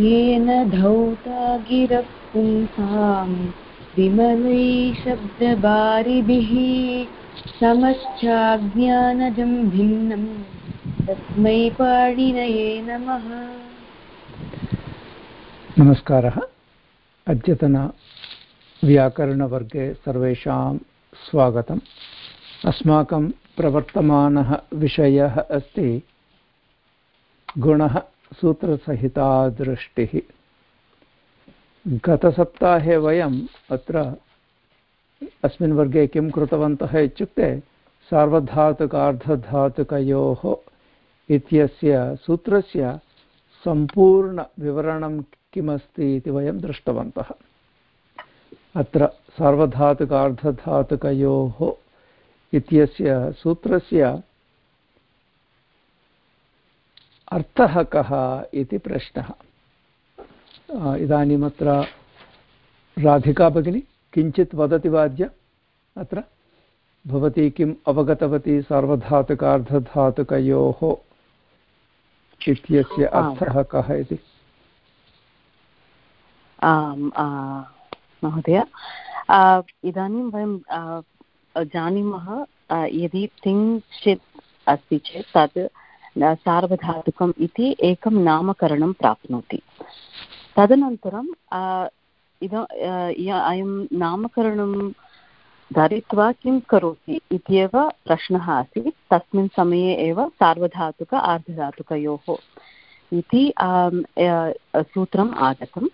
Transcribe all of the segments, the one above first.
येन धौता गिरः पुंसाम् विमलै शब्दबारिभिः समश्चाज्ञानजं भिन्नम् तस्मै पाणिनये नमः। नमस्कारः। अद्यतनव्याकरणवर्गे सर्वेषां स्वागतम्। अस्माकं प्रवर्तमानः विषयः अस्ति गुणः। सूत्रसहितादृष्टिः। गतसप्ताहे वयम् अत्र अस्मिन् वर्गे किं कृतवन्तः इत्युक्ते सार्वधातुकार्धधातुकयोः इत्यस्य सूत्रस्य सम्पूर्णविवरणं किमस्ति इति वयं दृष्टवन्तः। अत्र सार्वधातुकार्धधातुकयोः इत्यस्य सूत्रस्य अर्थः कः इति प्रश्नः। इदानीम् अत्र राधिका भगिनी किञ्चित् वदति वा अद्य अत्र भवती किम् अवगतवती सार्वधातुकार्धधातुकयोः इत्यस्य अर्थः कः इति? आम् महोदय। इदानीं वयं जानीमः यदि किञ्चित् अस्ति चेत् तत् सार्वधातुकम् इति एकं नामकरणं प्राप्नोति। तदनन्तरं इद अयं नामकरणं धरित्वा किं करोति इत्येव प्रश्नः आसीत्। तस्मिन् समये एव सार्वधातुक आर्धधातुकयोः इति सूत्रम् आगतं।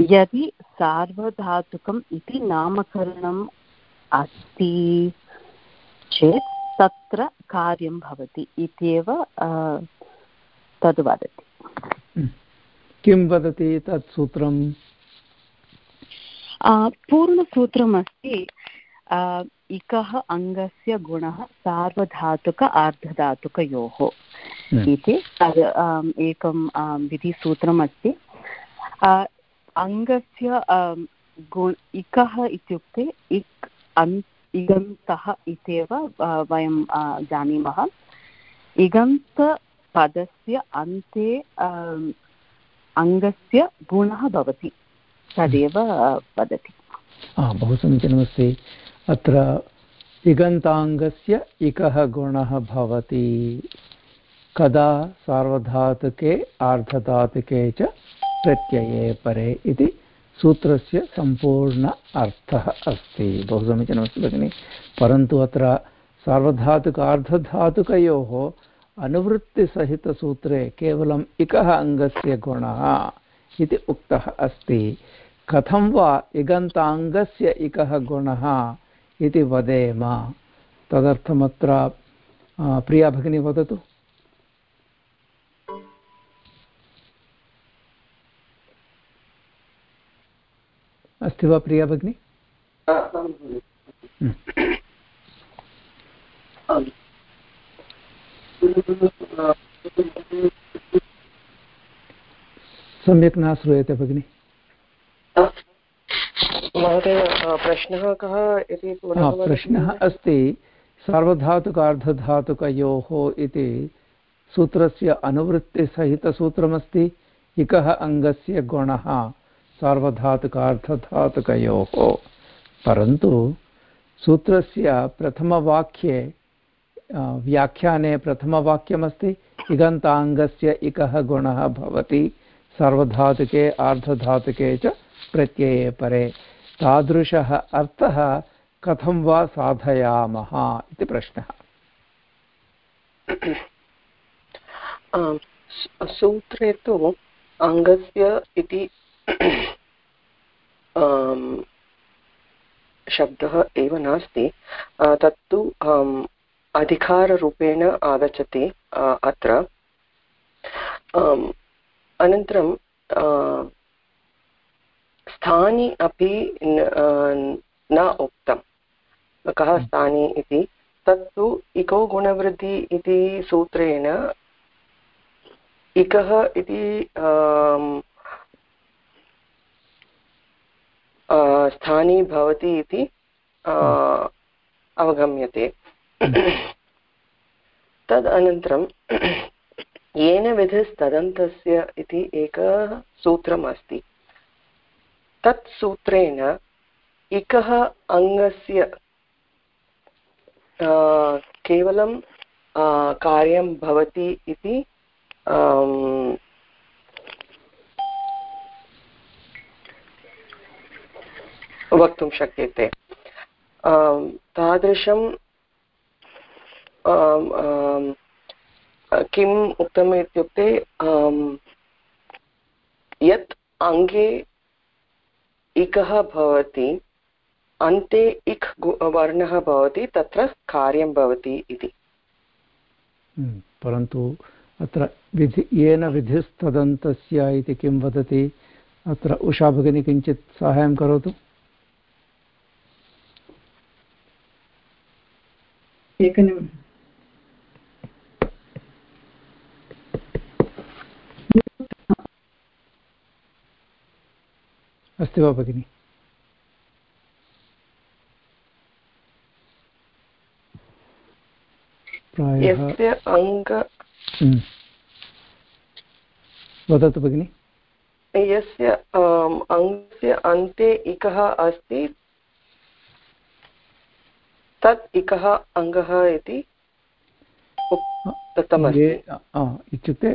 यदि सार्वधातुकम् इति नामकरणम् अस्ति चेत् तत्र कार्यं भवति इत्येव तद् वदति हम्म। किं वदति तत् सूत्रम् पूर्णसूत्रमस्ति इकः अङ्गस्य गुणः सार्वधातुक आर्धधातुकयोः हम्म। इति तद् एकं विधिसूत्रमस्ति अङ्गस्य गु इकः इत्युक्ते इक् अन्त् इगन्तः इत्येव वयं जानीमः। इगन्तपदस्य अन्ते अङ्गस्य गुणः भवति। तदेव वदति। बहु समीचीनमस्ति। अत्र इगन्ताङ्गस्य इकः गुणः भवति। कदा सार्वधातुके, आर्धधातुके च प्रत्यये परे इति सूत्रस्य सम्पूर्ण अर्थः अस्ति। बहु समीचीनमस्ति भगिनि। परन्तु अत्र सार्वधातुक अर्धधातुकयोः अनुवृत्तिसहितसूत्रे केवलम् इकः अङ्गस्य गुणः इति उक्तः अस्ति। कथं वा इगन्ताङ्गस्य इकः गुणः इति वदेम? तदर्थमत्र प्रिया भगिनी वदतु। अस्ति वा प्रिया भगिनी सम्यक् न श्रूयते भगिनि महोदय प्रश्नः कः इति प्रश्नः अस्ति। सार्वधातुकार्धधातुकयोः इति सूत्रस्य अनुवृत्तिसहितसूत्रमस्ति। इकः अङ्गस्य गुणः। सार्वधातुकार्धधातुकयोः परन्तु सूत्रस्य प्रथमवाक्ये व्याख्याने प्रथमवाक्यमस्ति, इगन्ताङ्गस्य इकः गुणः भवति, सर्वधातुके आर्धधातुके च प्रत्यये परे। तादृशः अर्थः कथं वा साधयामः इति प्रश्नः। सूत्रे तु अङ्गस्य इति शब्दः एव नास्ति। तत्तु अधिकाररूपेण आगच्छति अत्र। अनन्तरं स्थानि अपि न उक्तं कः हम्म। स्थानि इति? तत्तु इको गुणवृद्धि इति सूत्रेण इकः इति स्थानी भवति इति। अवगम्यते। तदनन्तरं येन विधिस्तदन्तस्य इति एकः सूत्रम् अस्ति तत् सूत्रेण इकः अङ्गस्य केवलं कार्यं भवति इति वक्तुं शक्यते। तादृशं किम् उक्तम् इत्युक्ते यत् अङ्गे इकः भवति, अन्ते इक् वर्णः भवति, तत्र कार्यं भवति इति। परन्तु अत्र विधि, येन विधिस्तदन्तस्य इति किं वदति, अत्र उषा भगिनी किञ्चित् साहाय्यं करोतु। एकनिमिषम् अस्ति वा भगिनि यस्य अङ्ग। वदतु भगिनि यस्य अङ्गस्य अन्ते इकः अस्ति तत् इकः अङ्गः इति इत्युक्ते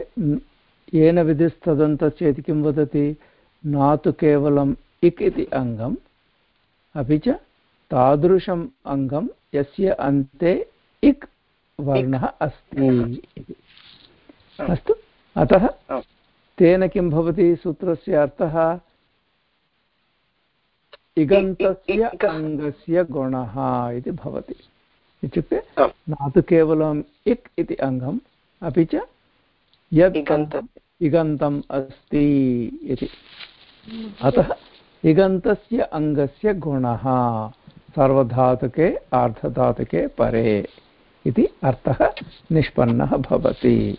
येन विधिस्तदन्तस्य इति किं वदति? न तु केवलम् इक् इति अङ्गम् अपि च तादृशम् अङ्गं यस्य अन्ते इक् वर्णः अस्ति इति। अस्तु? अतः तेन किं भवति सूत्रस्य अर्थः? इगन्तस्य अङ्गस्य गुणः इति भवति। इत्युक्ते न तु केवलम् इक् इति अङ्गम् अपि च यद् इगन्तम् अस्ति इति। अतः इगन्तस्य अङ्गस्य गुणः सर्वधातुके आर्धधातुके परे इति अर्थः निष्पन्नः भवति।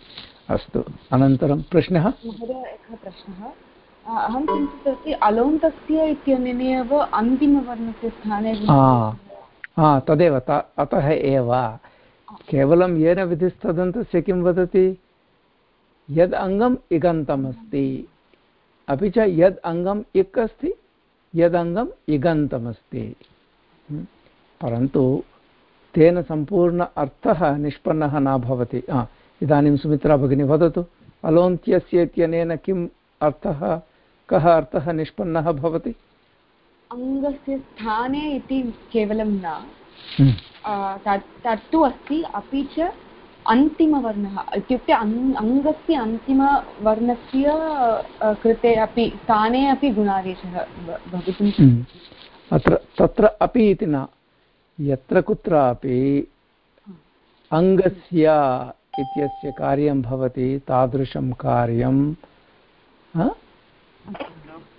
अस्तु अनन्तरं प्रश्नः। महोदय एकः प्रश्नः। अहं चिन्तितवती अलोन्तस्य इत्यनेन एव अन्तिमवर्णस्य स्थाने हा तदेव अतः एव। केवलं येन विधिस्तदन्तस्य किं वदति? यद् अङ्गम् इगन्तमस्ति, अपि च यद् अङ्गम् इक् अस्ति यदङ्गम् इगन्तमस्ति। परन्तु तेन सम्पूर्ण अर्थः निष्पन्नः न भवति। इदानीं सुमित्रा भगिनी, वदतु, अलोन्त्यस्य इत्यनेन किम् अर्थः? कः अर्थः निष्पन्नः भवति? अङ्गस्य स्थाने इति केवलं न। तत्तु अस्ति अपि च अन्तिमवर्णः। इत्युक्ते अङ्गस्य अन्तिमवर्णस्य कृते अपि स्थाने अपि गुणादेशः भवितुं हम्म। अत्र तत्र अपि इति न। यत्र कुत्रापि अङ्गस्य इत्यस्य कार्यं भवति तादृशं कार्यं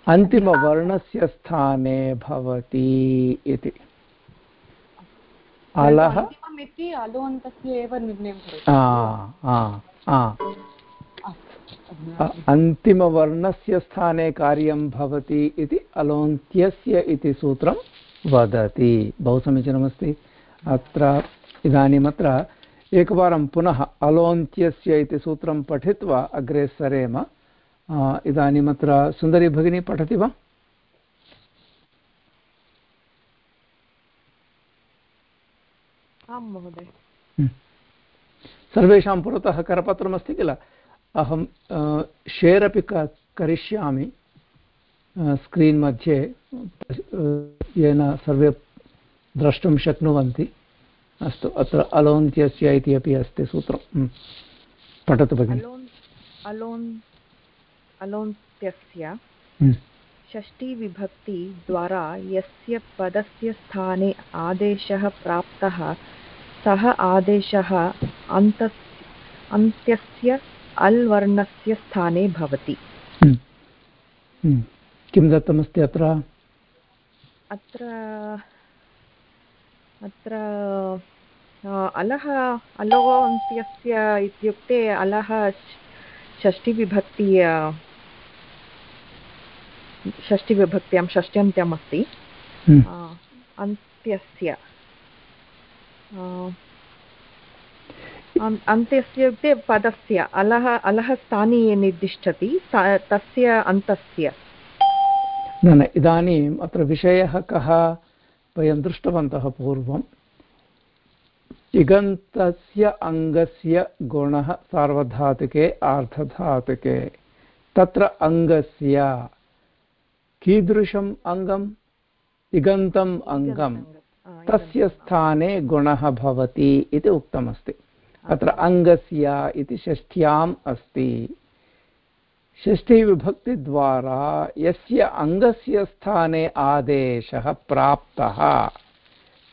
अन्तिमवर्णस्य स्थाने भवति इति। अलः इति अलोन्तस्य एव निर्णयं अन्तिमवर्णस्य स्थाने कार्यं भवति इति अलोन्त्यस्य इति सूत्रं वदति। बहु समीचीनमस्ति। अत्र इदानीमत्र एकवारं पुनः अलोन्त्यस्य इति सूत्रं पठित्वा अग्रे सरेम इदानीमत्र सुन्दरी भगिनी पठति वा? आं महोदय। हम्म। सर्वेषां पुरतः करपत्रमस्ति किल? अहं शेर् अपि करिष्यामि। स्क्रीन् मध्ये येन सर्वे द्रष्टुं शक्नुवन्ति। अस्तु अत्र अलोन्त्यस्य इति अपि अस्ति सूत्रं। हम्म। पठतु भगिनि। अलोन् अलोन्त्यस्य हम्म। षष्टिविभक्तिद्वारा यस्य पदस्य स्थाने आदेशः प्राप्तः सः आदेशः अन्तस् अन्त्यस्य अल् वर्णस्य स्थाने भवति हम्म। हम्म। किं दत्तमस्ति अत्र अत्र अत्र अलः अलोन्त्यस्य इत्युक्ते अलः षष्टिविभक्ति षष्टिविभक्त्यां षष्ट्यन्त्यम् अस्ति हम्म। अन्त्यस्य। अन्- अन्त्यस्य इत्युक्ते पदस्य अलः अलः स्थाने ये निर्दिष्टति तस्य अन्तस्य। न न इदानीम् अत्र विषयः कः वयं दृष्टवन्तः पूर्वम् इगन्तस्य अङ्गस्य गुणः सार्वधातुके आर्धधातुके। तत्र अङ्गस्य कीदृशम् अङ्गम्? इगन्तम् अङ्गम्। तस्य स्थाने गुणः भवति इति उक्तमस्ति। अत्र अङ्गस्य इति षष्ठ्याम् अस्ति। षष्ठीविभक्तिद्वारा यस्य अङ्गस्य स्थाने आदेशः प्राप्तः।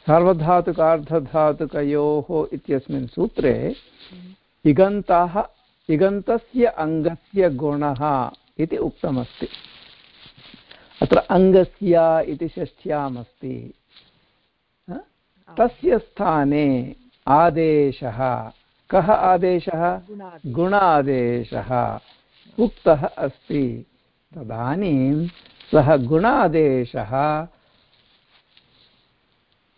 सार्वधातुकार्धधातुकयोः इत्यस्मिन् सूत्रे इगन्ताः इगन्तस्य अङ्गस्य गुणः इति उक्तमस्ति। अत्र अङ्गस्य इति षष्ठ्यामस्ति तस्य स्थाने आदेशः। कः आदेशः? गुणादेशः। उक्तः अस्ति। तदानीं सः गुणादेशः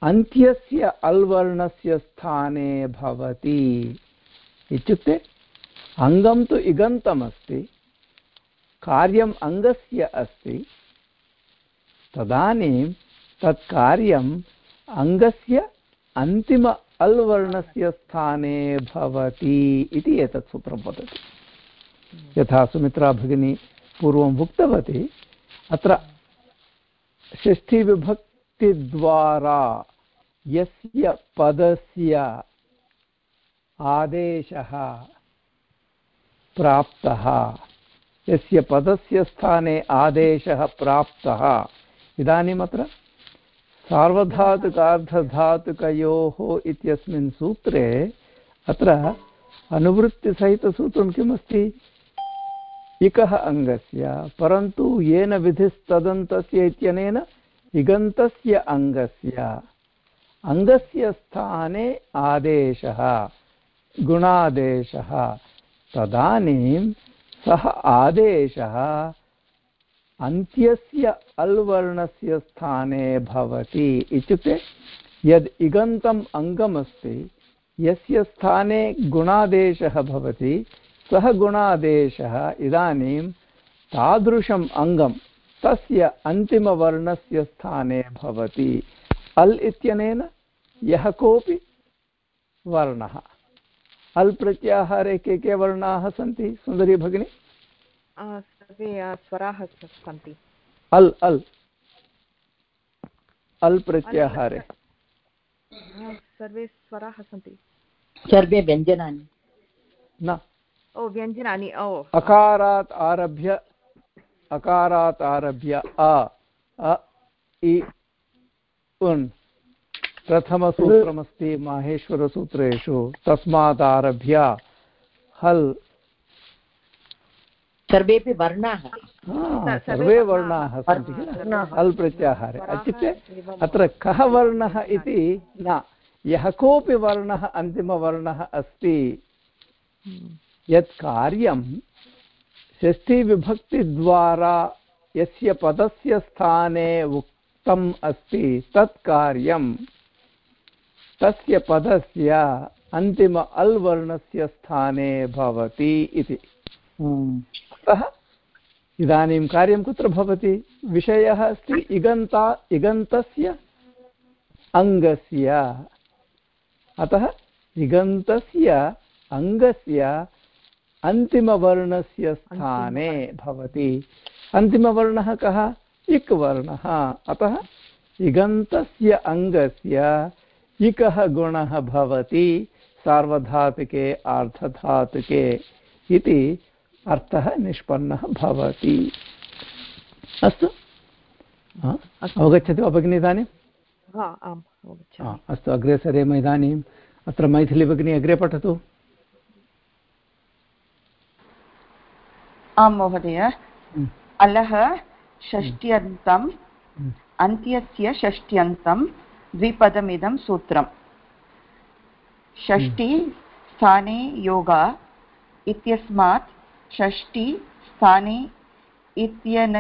अन्त्यस्य अल्वर्णस्य स्थाने भवति। इत्युक्ते अङ्गं तु इगन्तमस्ति। कार्यम् अङ्गस्य अस्ति। तदानीं तत् कार्यम् अङ्गस्य अन्तिम अल्वर्णस्य स्थाने भवति इति एतत् सूत्रं वदति। यथा सुमित्रा भगिनी पूर्वम् उक्तवती, अत्र षष्ठीविभक्तिद्वारा यस्य पदस्य आदेशः प्राप्तः, यस्य पदस्य स्थाने आदेशः प्राप्तः इदानीम् अत्र सार्वधातुकार्धधातुकयोः इत्यस्मिन् सूत्रे अत्र अनुवृत्तिसहितसूत्रं किमस्ति? इकः अङ्गस्य, परन्तु येन विधिस्तदन्तस्य इत्यनेन इगन्तस्य अङ्गस्य। अङ्गस्य स्थाने आदेशः, गुणादेशः। तदानीं सः आदेशः अन्त्यस्य अल्वर्णस्य स्थाने भवति इत्युक्ते यद् इगन्तम् अङ्गमस्ति, यस्य स्थाने गुणादेशः भवति, सः गुणादेशः इदानीं तादृशम् अङ्गं तस्य अन्तिमवर्णस्य स्थाने भवति। अल् इत्यनेन यः कोऽपि वर्णः। अल् प्रत्याहारे के के वर्णाः सन्ति, सुन्दरी भगिनी? सर्वे स्वराः सन्ति अल् अल्। अल् प्रत्याहारे सर्वे स्वराः सन्ति। सर्वे व्यञ्जनानि। न। ओ व्यञ्जनानि ओ। अकारात् आरभ्य अकारात् आरभ्य अ अ इ उन्। प्रथमसूत्रमस्ति माहेश्वरसूत्रेषु। तस्मादारभ्य हल्। सर्वेपि वर्णाः। हा, सर्वे वर्णाः सन्ति किल? हल् प्रत्याहारे इत्युक्ते अत्र कः वर्णः इति न। यः कोऽपि वर्णः अन्तिमवर्णः अस्ति यत् कार्यं षष्ठीविभक्तिद्वारा यस्य पदस्य स्थाने उक्तम् अस्ति तत् कार्यं तस्य पदस्य अन्तिम अल् वर्णस्य स्थाने भवति इति। अतः इदानीं कार्यं कुत्र भवति? विषयः अस्ति इगन्ता इगन्तस्य अङ्गस्य। अतः इगन्तस्य अङ्गस्य अन्तिमवर्णस्य स्थाने भवति। अन्तिमवर्णः कः? इक् वर्णः अतः इगन्तस्य अङ्गस्य इकः गुणः भवति। सार्वधातुके आर्धधातुके इति अर्थः निष्पन्नः भवति। अस्तु? हा, अवगच्छति वा भगिनि इदानीं? हा हा, अस्तु अग्रे सरेम इदानीम् अत्र मैथिली भगिनी अग्रे पठतु। आं महोदय। अलः षष्ट्यन्तम् अन्त्यस्य षष्ट्यन्तं द्विपदमिदं सूत्रम्। षष्टि स्थाने योगा इत्यस्मात् षष्टि स्थाने इत्यन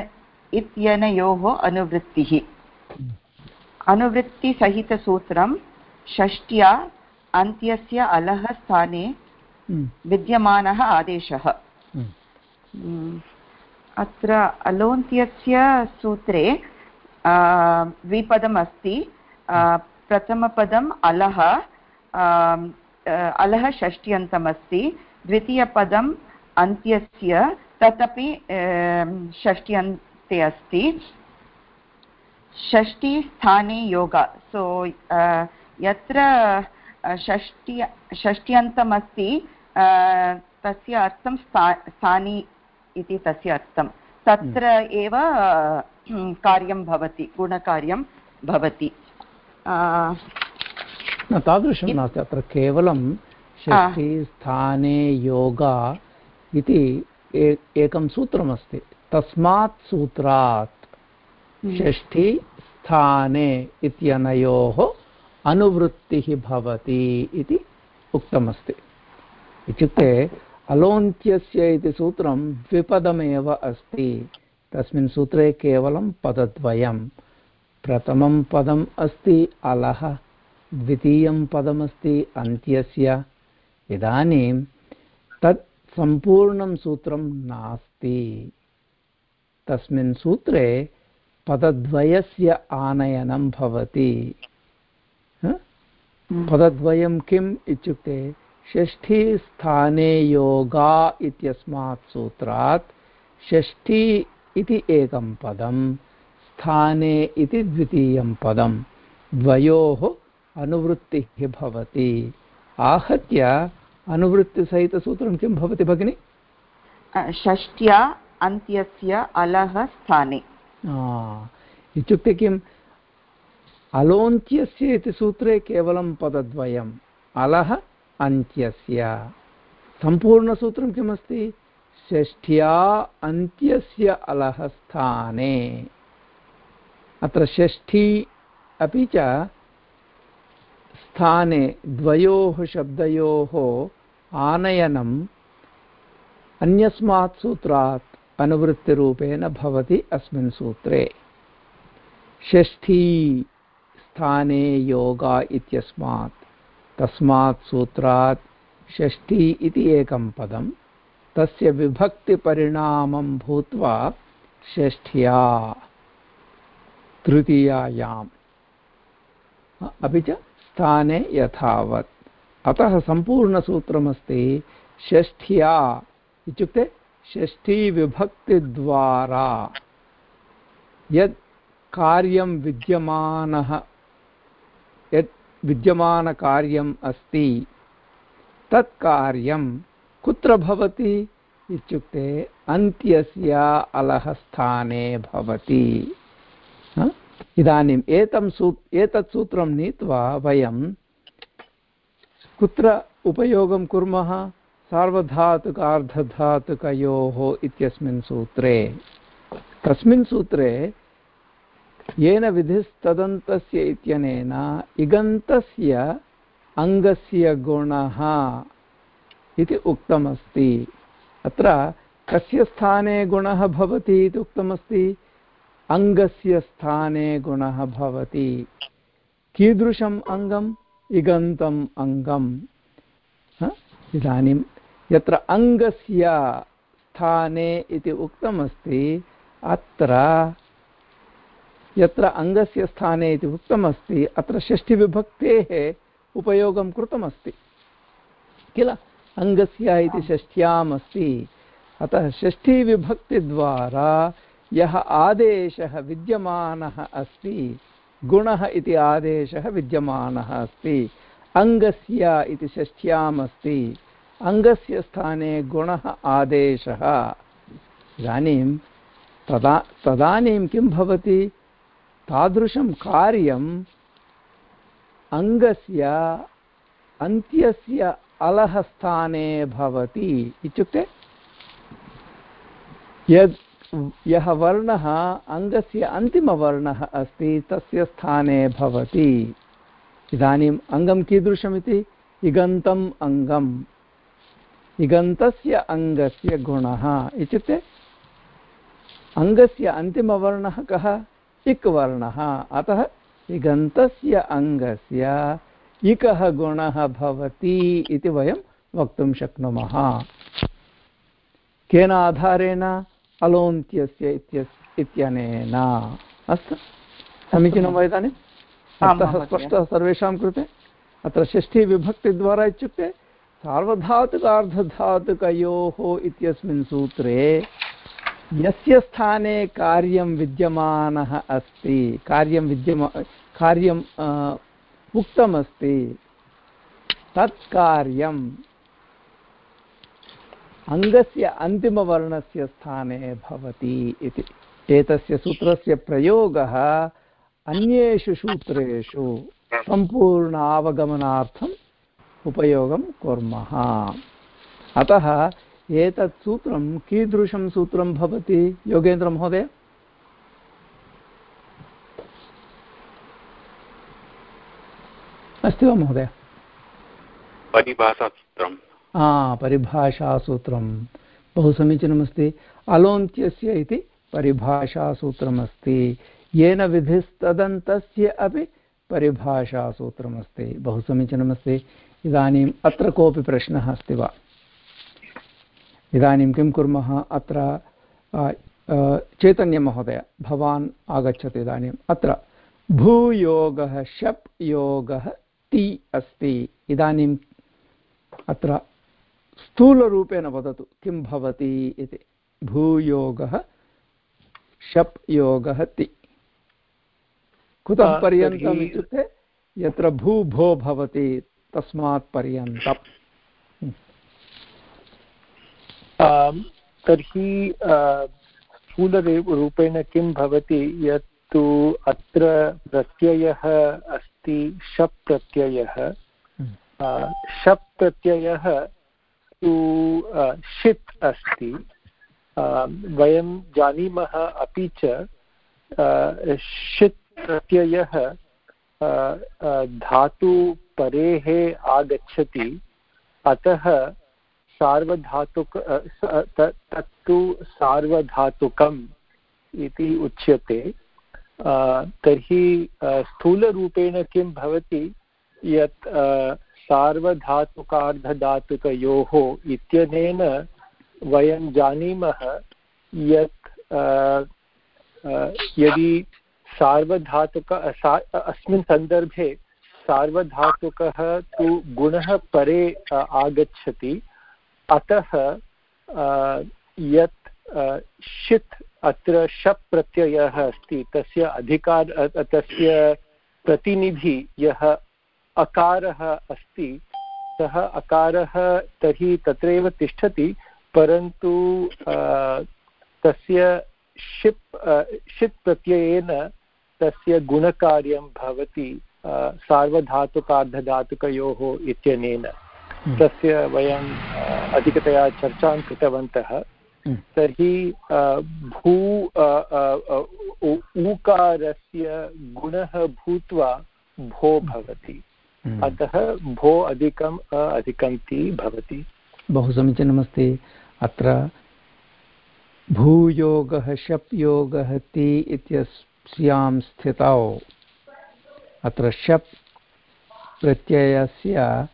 इत्यनयोः अनुवृत्तिः। अनुवृत्तिसहितसूत्रं षष्ट्या अन्त्यस्य अलः स्थाने हम्म, विद्यमानः आदेशः। हम्म, हम्म, अत्र अलोन्त्यस्य सूत्रे द्विपदम् अस्ति प्रथमपदम् अलः अलः षष्ट्यन्तमस्ति द्वितीयपदम् अन्त्यस्य तदपि षष्ट्यन्ते अस्ति। षष्टिस्थाने योग। सो यत्र षष्टि षष्ट्यन्तमस्ति तस्य अर्थं स्था स्थानी इति तस्य अर्थं। तत्र एव कार्यं भवति गुणकार्यं भवति। तादृशं नास्ति। अत्र केवलं षष्ठीस्थाने योगा इति एकं सूत्रमस्ति। तस्मात् सूत्रात् षष्ठी स्थाने इत्यनयोः अनुवृत्तिः भवति इति उक्तमस्ति। इत्युक्ते अलोन्त्यस्य इति सूत्रं द्विपदमेव अस्ति। तस्मिन् सूत्रे केवलं पदद्वयं। प्रथमं पदम् अस्ति अलः द्वितीयं पदमस्ति अन्त्यस्य। इदानीं तत् सम्पूर्णं सूत्रं नास्ति। तस्मिन् सूत्रे पदद्वयस्य आनयनं भवति। ह? पदद्वयं किम् इत्युक्ते षष्ठीस्थाने योगा इत्यस्मात् सूत्रात् षष्ठी इति एकं पदं स्थाने इति द्वितीयं पदं द्वयोः अनुवृत्तिः भवति। आहत्य अनुवृत्तिसहितसूत्रं किं भवति भगिनि? षष्ट्या अन्त्यस्य अलः स्थाने। इत्युक्ते किम्? अलोन्त्यस्य इति सूत्रे केवलं पदद्वयम् अलः अन्त्यस्य। सम्पूर्णसूत्रं किमस्ति? षष्ठ्या अन्त्यस्य अलः स्थाने। अत्र षष्ठी अपि च स्थाने द्वयोः शब्दयोः आनयनम् अन्यस्मात् सूत्रात् अनुवृत्तिरूपेण भवति अस्मिन् सूत्रे। षष्ठी स्थाने योगा इत्यस्मात्, तस्मात् सूत्रात् षष्ठी इति एकं पदं, तस्य विभक्तिपरिणामं भूत्वा षष्ठ्या तृतीयायाम्। अपि च स्थाने यथावत्। अतः सम्पूर्णसूत्रमस्ति षष्ठ्या। इत्युक्ते षष्ठीविभक्तिद्वारा। यत् कार्यं विद्यमानः, यत् विद्यमानकार्यम् अस्ति, तत् कार्यं कुत्र भवति? इत्युक्ते अन्त्यस्य अलः स्थाने भवति? इदानीम् एतं सू, एतत् सूत्रं नीत्वा वयं कुत्र उपयोगं कुर्मः? सार्वधातुकार्धधातुकयोः इत्यस्मिन् सूत्रे। तस्मिन् सूत्रे येन विधिस्तदन्तस्य इत्यनेन इगन्तस्य अङ्गस्य गुणः इति उक्तमस्ति। अत्र कस्य स्थाने गुणः भवति इति उक्तमस्ति? अङ्गस्य स्थाने गुणः भवति। कीदृशम् अङ्गम् इगन्तम् अङ्गम्? इदानीं यत्र अङ्गस्य स्थाने इति उक्तमस्ति, अत्र यत्र अङ्गस्य स्थाने इति उक्तमस्ति, अत्र षष्ठिविभक्तेः उपयोगं कृतमस्ति। किल? अङ्गस्य इति षष्ठ्याम् अस्ति अतः षष्ठीविभक्तिद्वारा यः आदेशः विद्यमानः अस्ति, गुणः इति आदेशः विद्यमानः अस्ति अङ्गस्य इति षष्ठ्याम् अङ्गस्य स्थाने गुणः आदेशः। इदानीं तदा, तदानीं किं भवति? तादृशं कार्यम् अङ्गस्य अन्त्यस्य अलः स्थाने भवति इत्युक्ते, यद् यः वर्णः अङ्गस्य अन्तिमवर्णः अस्ति, तस्य स्थाने भवति। इदानीम् अङ्गं कीदृशमिति? इगन्तम् अङ्गम्। इगन्तस्य अङ्गस्य गुणः इत्युक्ते, अङ्गस्य अन्तिमवर्णः कः? इक् वर्णः। अतः इगन्तस्य अङ्गस्य इकः गुणः भवति इति वयं वक्तुं शक्नुमः। केन आधारेण? अलोन्त्यस्य इत्यस् इत्यनेन। अस्तु? समीचीनं वा इदानीम् अर्थः स्पष्टः सर्वेषां कृते। अत्र षष्ठीविभक्तिद्वारा इत्युक्ते सार्वधातुकार्धधातुकयोः इत्यस्मिन् सूत्रे यस्य स्थाने कार्यं विद्यमानः अस्ति कार्यं विद्यमा कार्यं उक्तमस्ति तत् कार्यम् अङ्गस्य अन्तिमवर्णस्य स्थाने भवति इति। एतस्य सूत्रस्य प्रयोगः अन्येषु सूत्रेषु सम्पूर्णावगमनार्थम् उपयोगं कुर्मः। अतः एतत् सूत्रं कीदृशं सूत्रं भवति? योगेन्द्रमहोदय अस्ति वा महोदय? परिभाषासूत्रं हा परिभाषासूत्रं बहु समीचीनमस्ति अलोन्त्यस्य इति परिभाषासूत्रमस्ति। येन विधिस्तदन्तस्य अपि परिभाषासूत्रमस्ति। बहु समीचीनमस्ति इदानीम् अत्र कोऽपि प्रश्नः अस्ति वा? इदानीं किं कुर्मः? अत्र चैतन्यमहोदय, भवान् आगच्छतु इदानीम्। अत्र, भूयोगः, शप् योगः ति अस्ति। इदानीम् अत्र स्थूलरूपेण वदतु। किं भवति इति। भूयोगः शप् योगः ति। कुतः पर्यन्तम् इत्युक्ते यत्र भू भो भवति तस्मात् पर्यन्तम्। तर्हि स्थूलरूपेण किं भवति यत् तु अत्र प्रत्ययः अस्ति शप् प्रत्ययः। शप् प्रत्ययः तु षित् अस्ति। वयं जानीमः अपि च षित् प्रत्ययः धातुपरेः आगच्छति। अतः सार्वधातुक तत्तु सार्वधातुकम् इति उच्यते। तर्हि स्थूलरूपेण किं भवति? यत् सार्वधातुकार्धधातुकयोः इत्यनेन वयं जानीमः यत् यदि सार्वधातुक अस्मिन् सन्दर्भे सार्वधातुकः तु गुणः परे आगच्छति, अतः यत् षित् अत्र शप् प्रत्ययः अस्ति, तस्य अधिकार तस्य प्रतिनिधि यः अकारः अस्ति सः अकारः तर्हि तत्रैव तिष्ठति परन्तु तस्य षिप् षित् प्रत्ययेन तस्य गुणकार्यं भवति सार्वधातुकार्धधातुकयोः इत्यनेन हम्म। तस्य वयम् अधिकतया चर्चां कृतवन्तः हम्म। तर्हि भू ऊकारस्य गुणः भूत्वा भो भवति। अतः भो अधिकम् अधिकं ति भवति। बहु समीचीनमस्ति। अत्र भूयोगः शप् योगः ति इत्यस्यां स्थितौ। अत्र शप् प्रत्ययस्य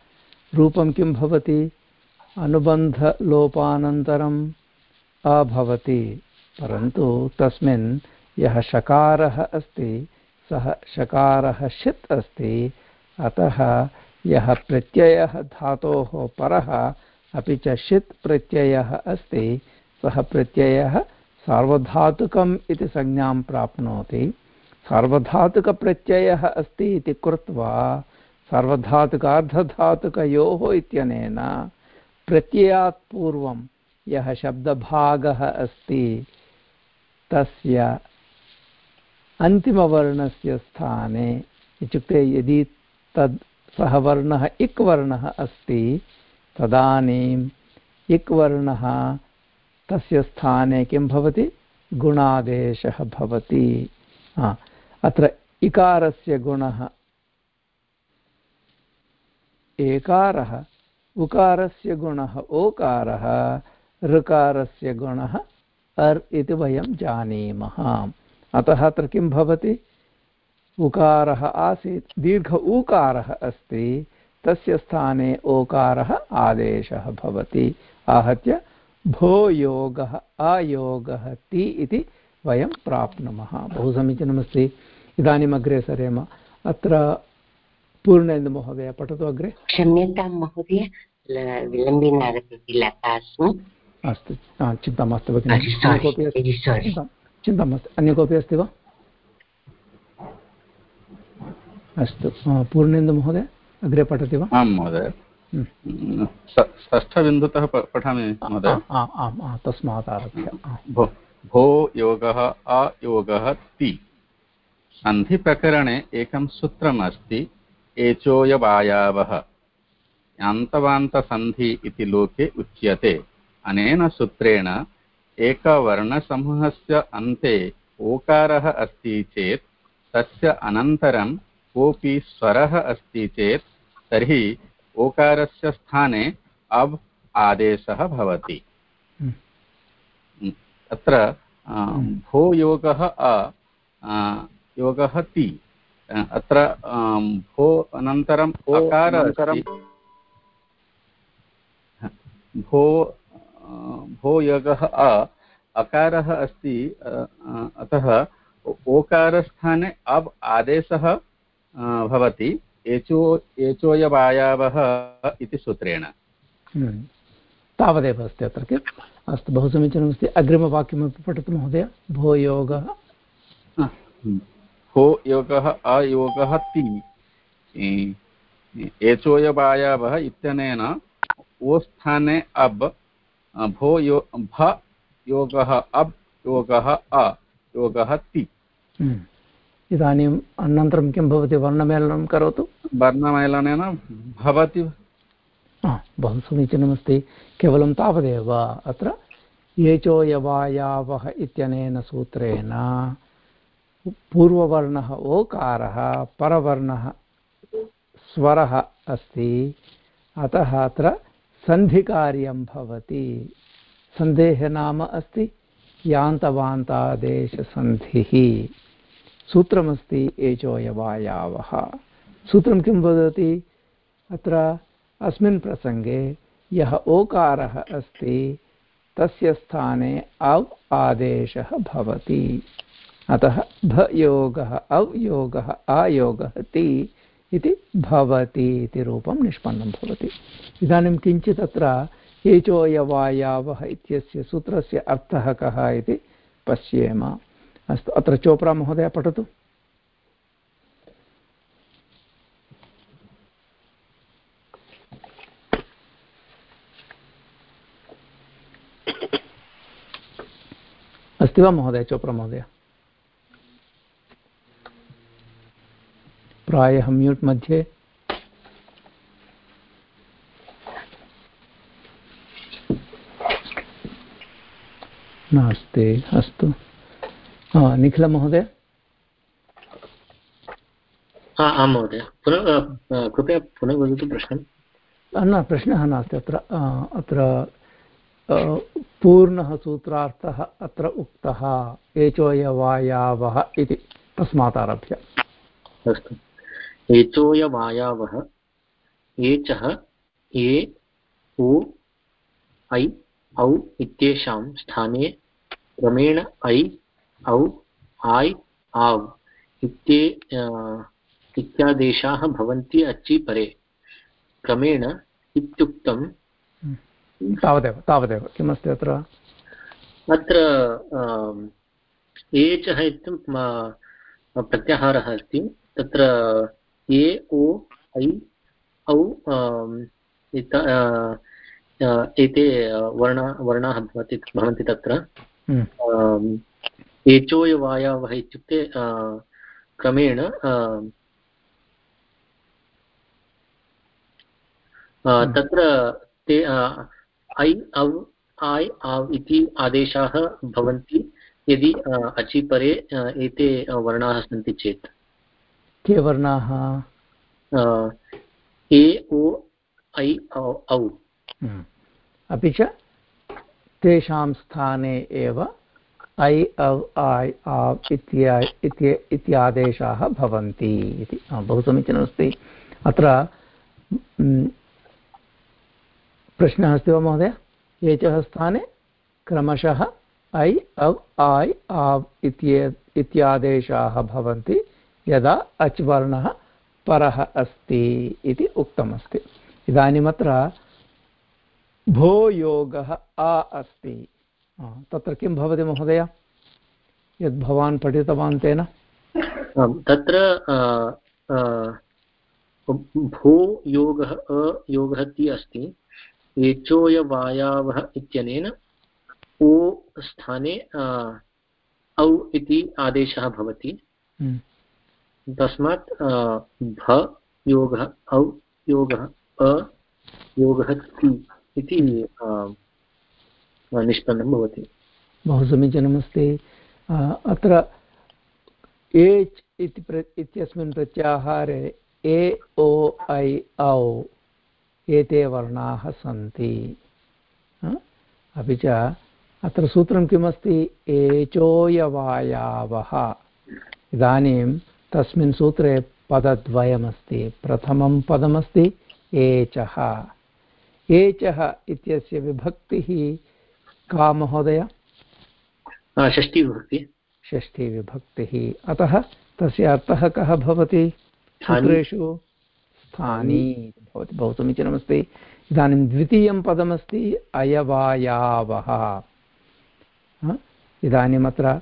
रूपं किं भवति? अनुबन्धलोपानन्तरम् अभवति। परन्तु तस्मिन् यः शकारः अस्ति सः शकारः षित् अस्ति अतः यः प्रत्ययः धातोः परः, अपि च षित् प्रत्ययः अस्ति, सः प्रत्ययः सार्वधातुकम् इति संज्ञां प्राप्नोति। सार्वधातुकप्रत्ययः अस्ति इति कृत्वा सार्वधातुकार्धधातुकयोः इत्यनेन प्रत्ययात् पूर्वं यः शब्दभागः अस्ति, तस्य अन्तिमवर्णस्य स्थाने इत्युक्ते यदि तद् सः वर्णः इक् वर्णः अस्ति। तदानीम् इक् वर्णः तस्य स्थाने किं भवति? गुणादेशः भवति। अत्र इकारस्य गुणः। एकारः, उकारस्य गुणः, ओकारः, ऋकारस्य गुणः, अर् इति वयं जानीमः। अतः अत्र किं भवति? उकारः आसीत्। दीर्घ ऊकारः अस्ति तस्य स्थाने ओकारः आदेशः भवति। आहत्य भो योगः अयोगः ति इति वयं प्राप्नुमः। बहु समीचीनमस्ति। इदानीम् अग्रे सरेम अत्र पूर्णेन्दुमहोदय पठतु अग्रे। क्षम्यतां महोदय विलम्बेन आगतवती लता अस्मि। अस्तु। चिन्ता मास्तु भगिनि। चिन्ता मास्तु। अन्य कोऽपि अस्ति वा? अस्तु। पूर्णेन्दुमहोदय अग्रे पठति वा? आं महोदय। हम्म। षष्ठबिन्दुतः पठामि महोदय। तस्मात् आरभ्य। भो योगः अयोगः ति। सन्धिप्रकरणे एकं सूत्रम् अस्ति एचोयवायावः। यान्तवान्तसन्धि इति लोके उच्यते। अनेन सूत्रेण एकवर्णसमूहस्य अन्ते ओकारः अस्ति चेत् तस्य अनन्तरं कोऽपि स्वरः अस्ति चेत् तर्हि ओकारस्य स्थाने अब् आदेशः भवति। हम्म। अत्र भो योगः अ योगः ति। अत्र भो अनन्तरम् ओकार भो भो योगः अ अकारः अस्ति अतः ओकारस्थाने अब् आदेशः भवति एचो एचोयवायावः इति सूत्रेण। हम्म। तावदेव अस्ति अत्र किम् अस्तु बहु समीचीनमस्ति। अग्रिमवाक्यमपि पठतु महोदय। भो योगः। भो योगः अयोगः ति। एचोयवायावः इत्यनेन ओ स्थाने अब् भो यो भ योगः अब् योगः अ योगः ति। हम्म। इदानीम् अनन्तरं किं भवति? वर्णमेलनं करोतु। वर्णमेलनेन भवति। बहु समीचीनमस्ति। केवलं तावदेव। अत्र येचोयवायावः इत्यनेन सूत्रेण पूर्ववर्णः ओकारः परवर्णः स्वरः अस्ति। अतः अत्र सन्धिकार्यं भवति। सन्धेः नाम अस्ति यान्तवान्तादेशसन्धिः। सूत्रमस्ति एचोयवायावः सूत्रं किं वदति? अत्र अस्मिन् प्रसङ्गे यः ओकारः अस्ति, तस्य स्थाने अव् आदेशः भवति। अतः भयोगः, अव्योगः, आयोगः ति इति भवति इति रूपं निष्पन्नं भवति। इदानीं किञ्चित् अत्र एचोयवायावः इत्यस्य सूत्रस्य अर्थः कः इति पश्येम। अस्तु, अत्र चोप्रा महोदय, पठतु। अस्ति वा महोदय, चोप्रा महोदय? प्रायः म्यूट् मध्ये। नास्ति, अस्तु। निखिलमहोदय आं महोदय. पुनः कृपया पुनः वदतु प्रश्नं. न प्रश्नः नास्ति अत्र अत्र पूर्णः सूत्रार्थः अत्र उक्तः एचोयवायावः इति तस्मात् आरभ्य। अस्तु। एचोयवायावः एचः ए ओ ऐ औ इत्येषां स्थाने क्रमेण ऐ औ आय् आव् इत्ये इत्यादेशाः भवन्ति अचि परे। क्रमेण इत्युक्तं तावदेव तावदेव। किमस्ति अत्र? अत्र एचः प्रत्याहारः अस्ति। तत्र ए ओ ऐ औ एते वर्ण वर्णाः भवति भवन्ति तत्र। हम्म। एचोयवायावः इत्युक्ते क्रमेण तत्र ते ऐ औ आय् आव् इति आदेशाः भवन्ति यदि अचिपरे एते वर्णाः सन्ति चेत्। के वर्णाः? ए ओ ऐ औ। हम्म। अपि च तेषां स्थाने एव ऐ अव् आय् आव् इत्या इत्यादेशाः भवन्ति इति। बहु समीचीनमस्ति अत्र प्रश्नः अस्ति वा महोदय? एचः स्थाने क्रमशः ऐ अव् आय् आव् इत्ये, इत्यादेशाः भवन्ति, यदा अच् वर्णः परः अस्ति इति उक्तमस्ति। इदानीमत्र भो योगः आ अस्ति। तत्र किं भवति महोदय? यद् भवान् पठितवान् तेन? तत्र भो योगः अयोगः ति अस्ति। एचोयवायावः इत्यनेन ओ स्थाने औ इति आदेशः भवति। हम्म। तस्मात् भ योगः औ योगः अ योगः ति इति निष्पन्नं भवति। बहु समीचीनमस्ति। अत्र एच् इति प्र, इत्यस्मिन् प्रत्याहारे ए, ओ, ऐ, औ एते वर्णाः सन्ति। अपि च अत्र सूत्रं किमस्ति? एचोयवायावः। इदानीं तस्मिन् सूत्रे पदद्वयमस्ति। प्रथमं पदमस्ति एचः। एचः इत्यस्य विभक्तिः का महोदय? षष्टिविभक्तिः षष्ठीविभक्तिः. अतः तस्य अर्थः कः भवति? सूत्रेषु? स्थानी भवति। बहु समीचीनमस्ति इदानीं द्वितीयं पदमस्ति अयवायावः। इदानीम् अत्र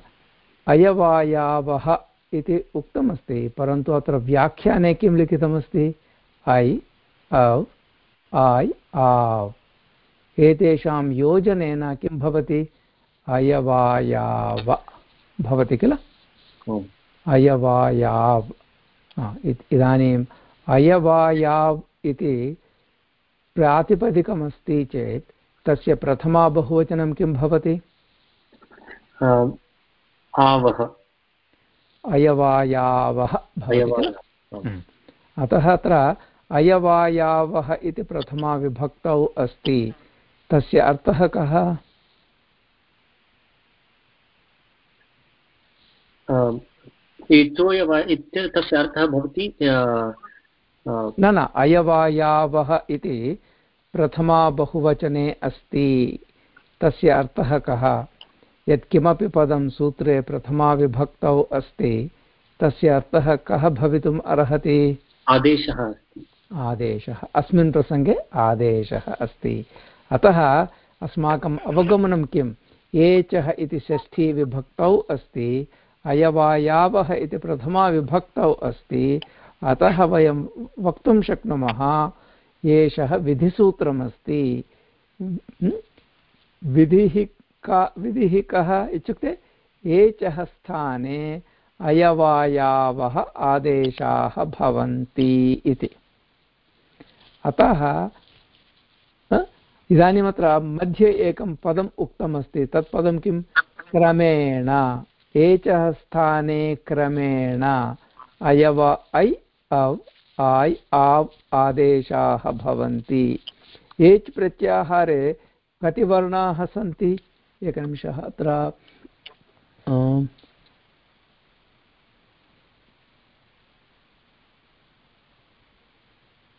अयवायावः इति उक्तमस्ति परन्तु अत्र व्याख्याने किं लिखितमस्ति? ऐ औ आय् आव्। एतेषां योजनेन किं भवति? अयवायाव। भवति किल? अयवायाव्। इदानीम् अयवायाव् इति प्रातिपदिकमस्ति चेत् तस्य प्रथमा बहुवचनं किं भवति? आवः। अयवायावः हम्म। अतः अत्र अयवायावः इति प्रथमाविभक्तौ अस्ति। तस्य अर्थः कः? तस्य अर्थः भवति न न अयवायावः इति प्रथमा बहुवचने अस्ति। तस्य अर्थः कः? यत्किमपि पदं सूत्रे प्रथमाविभक्तौ अस्ति तस्य अर्थः कः भवितुम् अर्हति? आदेशः आदेशः। अस्मिन् प्रसङ्गे आदेशः अस्ति। अतः अस्माकम् अवगमनं किम्? एचः इति षष्ठीविभक्तौ अस्ति, अयवायावः इति प्रथमाविभक्तौ अस्ति, अतः वयं वक्तुं शक्नुमः एषः विधिसूत्रमस्ति। विधिः का विधिः कः इत्युक्ते एचः स्थाने अयवायावः आदेशाः भवन्ति इति। अतः इदानीमत्र मध्ये एकं पदम् उक्तमस्ति। तत् पदं किं? क्रमेण। एचः स्थाने क्रमेण। अयव ऐ, अव्, आय्, आव् आदेशाः भवन्ति। एच् प्रत्याहारे कति वर्णाः सन्ति? एकनिमिषः अत्र।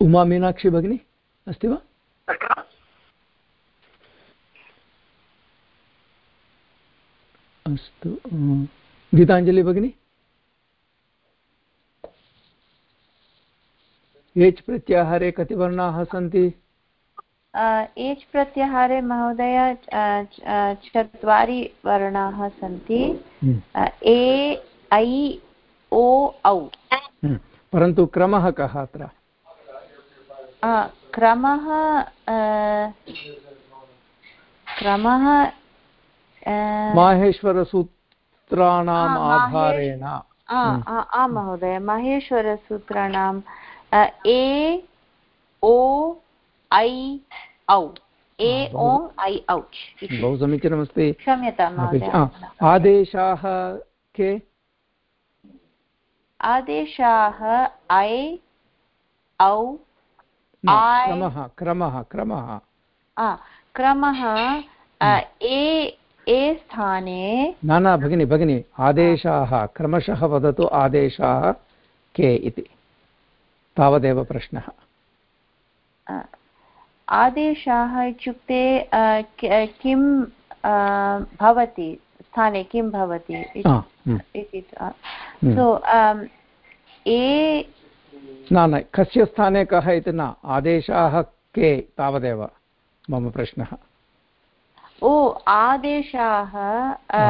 उमा मीनाक्षी भगिनी, अस्ति वा? अस्तु गीताञ्जलि भगिनी एच् प्रत्याहारे कति वर्णाः सन्ति एच् प्रत्याहारे महोदय चत्वारि वर्णाः सन्ति हम्म। ए ऐ ओ औ हम्म। परन्तु क्रमः कः अत्र क्रमः क्रमः माहेश्वरसूत्राणाम् आधारेण। हम्म। आम् महोदय। माहेश्वरसूत्राणां ए ओ ऐ औ। ए ओङ् ऐ औच् बहु समीचीनमस्ति। क्षम्यतां आदेशाः के? आदेशाः ऐ औ क्रमः क्रमः क्रमः। क्रमः ए ए स्थाने न न भगिनि भगिनि आदेशाः क्रमशः वदतु आदेशाः के इति। तावदेव प्रश्नः। आदेशाः इत्युक्ते किं भवति स्थाने किं भवति इति। सो ए न न कस्य स्थाने कः इति न आदेशाः के तावदेव मम प्रश्नः। ओ आदेशाः ऐ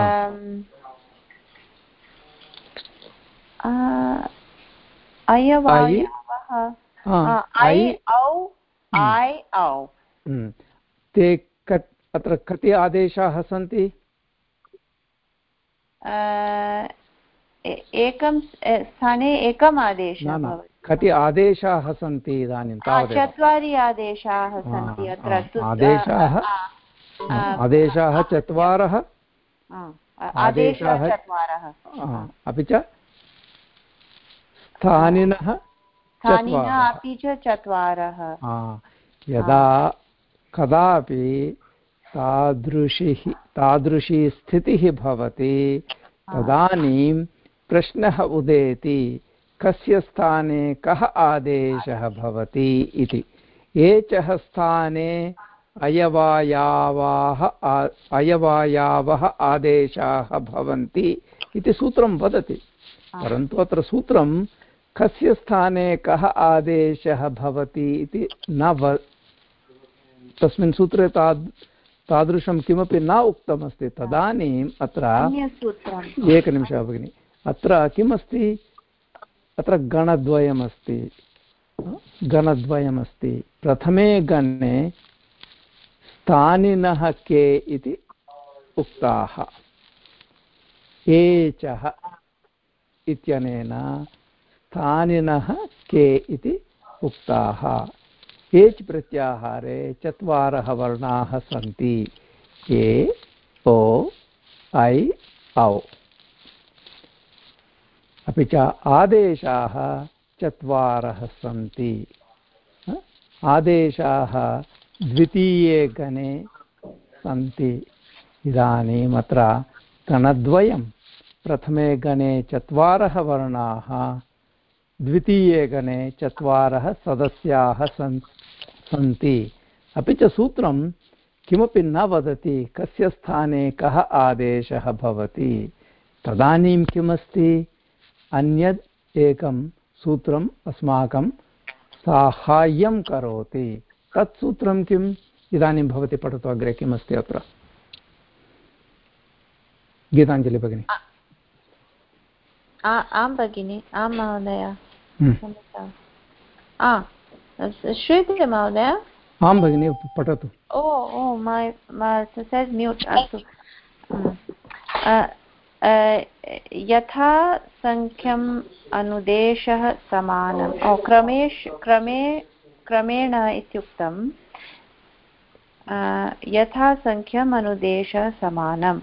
औ ते अत्र कति आदेशाः सन्ति? एकं स्थाने एकम् आदेशः कति आदेशाः सन्ति इदानीं चत्वारि आदेशाः सन्ति अत्र आदेशाः आदेशाः चत्वारः। आदेशाः चत्वारः। अपि च स्थानिनः स्थानिनः अपि च चत्वारः। यदा कदापि तादृशी तादृशी स्थितिः भवति तदानीं प्रश्नः उदेति कस्य स्थाने कः आदेशः भवति इति। एचः स्थाने अयवायावाः अयवायावः आदेशाः भवन्ति इति सूत्रं वदति। परन्तु अत्र सूत्रं कस्य स्थाने कः आदेशः भवति इति न व तस्मिन् सूत्रे ताद् तादृशं किमपि न उक्तमस्ति। तदानीम् अत्र एकनिमिषः भगिनि। अत्र किमस्ति? अत्र गणद्वयमस्ति। गणद्वयमस्ति। प्रथमे गणे स्थानिनः के इति उक्ताः। एचः इत्यनेन स्थानिनः के इति उक्ताः। एच् प्रत्याहारे चत्वारः वर्णाः सन्ति। ए ओ, ऐ, औ। अपि च आदेशाः चत्वारः सन्ति। आदेशाः द्वितीये गणे सन्ति। इदानीम् गणद्वयं। प्रथमे गणे चत्वारः वर्णाः। द्वितीये गणे चत्वारः सदस्याः सन्, सन्ति। अपि च सूत्रं किमपि न वदति, कस्य स्थाने कः आदेशः भवति। तदानीं किमस्ति? अन्यत् एकं सूत्रम् अस्माकं साहाय्यं करोति। तत् सूत्रं किम्? इदानीं भवती पठतु अग्रे किमस्ति अत्र? गीताञ्जलि भगिनी। आं भगिनि आं महोदय। श्रूयते महोदय? आं भगिनि पठतु। ओ ओ मै म्यूट् अस्तु। यथा सङ्ख्यम् अनुदेशः समानम्। ओ क्रमेश क्रमे क्रमेण इत्युक्तं यथा सङ्ख्यम् अनुदेशः समानम्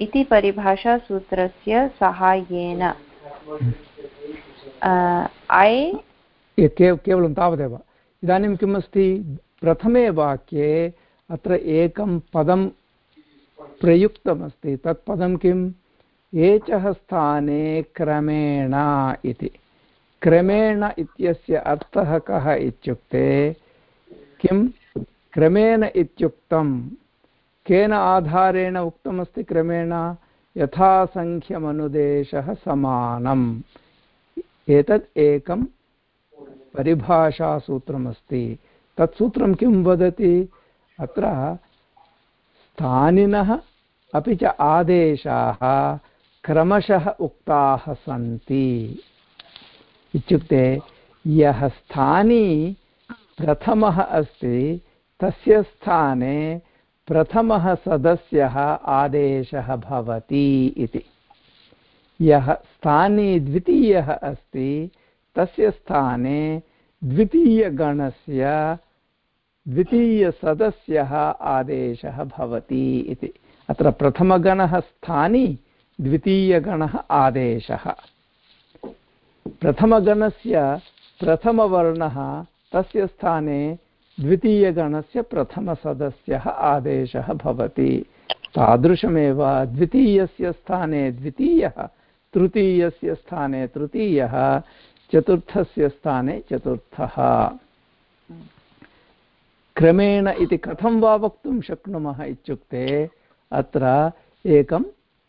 इति परिभाषासूत्रस्य साहाय्येन। ऐ केवलं तावदेव। इदानीं किम् अस्ति प्रथमे वाक्ये अत्र एकं पदं प्रयुक्तमस्ति। तत् पदं किम्? एचः स्थाने क्रमेण इति। क्रमेण इत्यस्य अर्थः कः इत्युक्ते, किं? क्रमेण इत्युक्तं, केन आधारेण उक्तमस्ति क्रमेण? यथासङ्ख्यमनुदेशः समानम्। एतत् एकं परिभाषासूत्रमस्ति। तत् सूत्रं किं वदति? अत्र स्थानिनः अपि च आदेशाः क्रमशः उक्ताः सन्ति। इत्युक्ते यः स्थानी प्रथमः अस्ति, तस्य स्थाने प्रथमः सदस्यः आदेशः भवति इति। यः स्थानी द्वितीयः अस्ति, तस्य स्थाने द्वितीयगणस्य द्वितीयसदस्यः आदेशः भवति इति। अत्र प्रथमगणः स्थानी, द्वितीयगणः आदेशः। प्रथमगणस्य प्रथमवर्णः तस्य स्थाने द्वितीयगणस्य प्रथमसदस्यः आदेशः भवति। तादृशमेव द्वितीयस्य स्थाने द्वितीयः, तृतीयस्य स्थाने तृतीयः, चतुर्थस्य स्थाने चतुर्थः। क्रमेण इति कथं वा वक्तुं शक्नुमः इत्युक्ते, अत्र एकं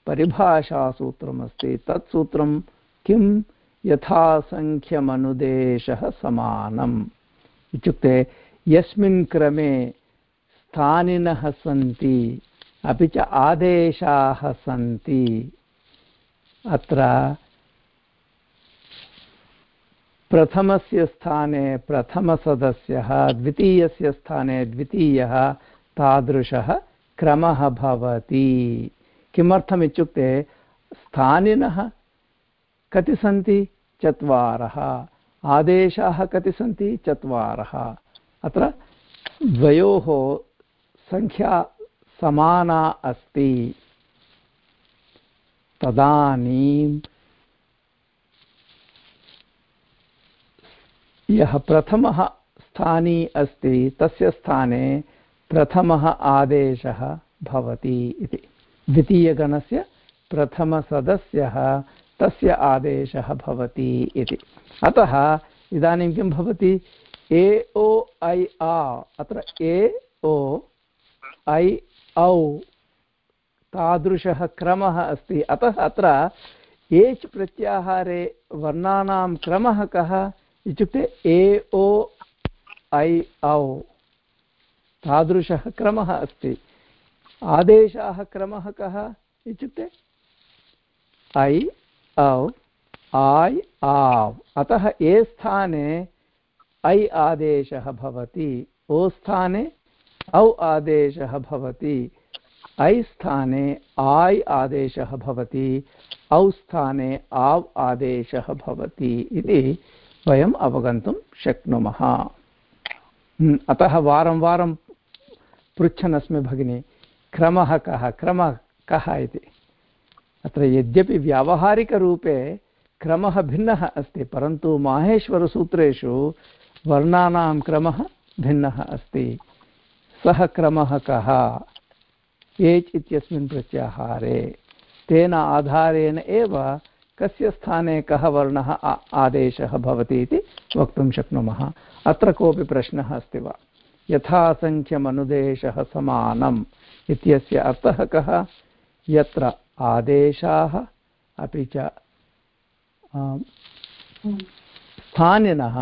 परिभाषासूत्रमस्ति। तत् सूत्रं किं यथासङ्ख्यमनुदेशः समानम्। इत्युक्ते, यस्मिन् क्रमे स्थानिनः सन्ति, अपि च आदेशाः सन्ति। अत्र प्रथमस्य स्थाने प्रथमसदस्यः, द्वितीयस्य स्थाने द्वितीयः तादृशः क्रमः भवति। किमर्थमित्युक्ते स्थानिनः कति सन्ति? चत्वारः। आदेशाः कति सन्ति? चत्वारः। अत्र द्वयोः सङ्ख्या समाना अस्ति। तदानीं यः प्रथमः स्थानी अस्ति, तस्य स्थाने प्रथमः आदेशः भवति इति। द्वितीयगणस्य प्रथमसदस्यः तस्य आदेशः भवति इति। अतः इदानीं किं भवति? ए ओ ऐ आ, अत्र ए ओ ऐ औ तादृशः क्रमः अस्ति। अतः अत्र एच् प्रत्याहारे वर्णानां क्रमः कः? इत्युक्ते ए ओ ऐ औ तादृशः क्रमः अस्ति। आदेशाः क्रमः कः? इत्युक्ते ऐ औ, आय्, आव्। अतः ए स्थाने ऐ आदेशः भवति, ओ स्थाने औ आदेशः भवति, ऐ स्थाने आय् आदेशः भवति, औ स्थाने आव् आदेशः भवति इति वयम् अवगन्तुं शक्नुमः। अतः वारं वारं पृच्छन् अस्मि भगिनि। क्रमः कः? क्रमः कः इति? अत्र यद्यपि व्यावहारिकरूपे क्रमः भिन्नः अस्ति, परन्तु माहेश्वरसूत्रेषु वर्णानां क्रमः भिन्नः अस्ति। सः क्रमः कः? एच् इत्यस्मिन् प्रत्याहारे। तेन आधारेण एव कस्य स्थाने कः वर्णः आदेशः भवति इति वक्तुं शक्नुमः। अत्र कोऽपि प्रश्नः अस्ति वा? यथासङ्ख्यमनुदेशः समानम् इत्यस्य अर्थः कः? यत्र आदेशाः अपि च स्थानिनः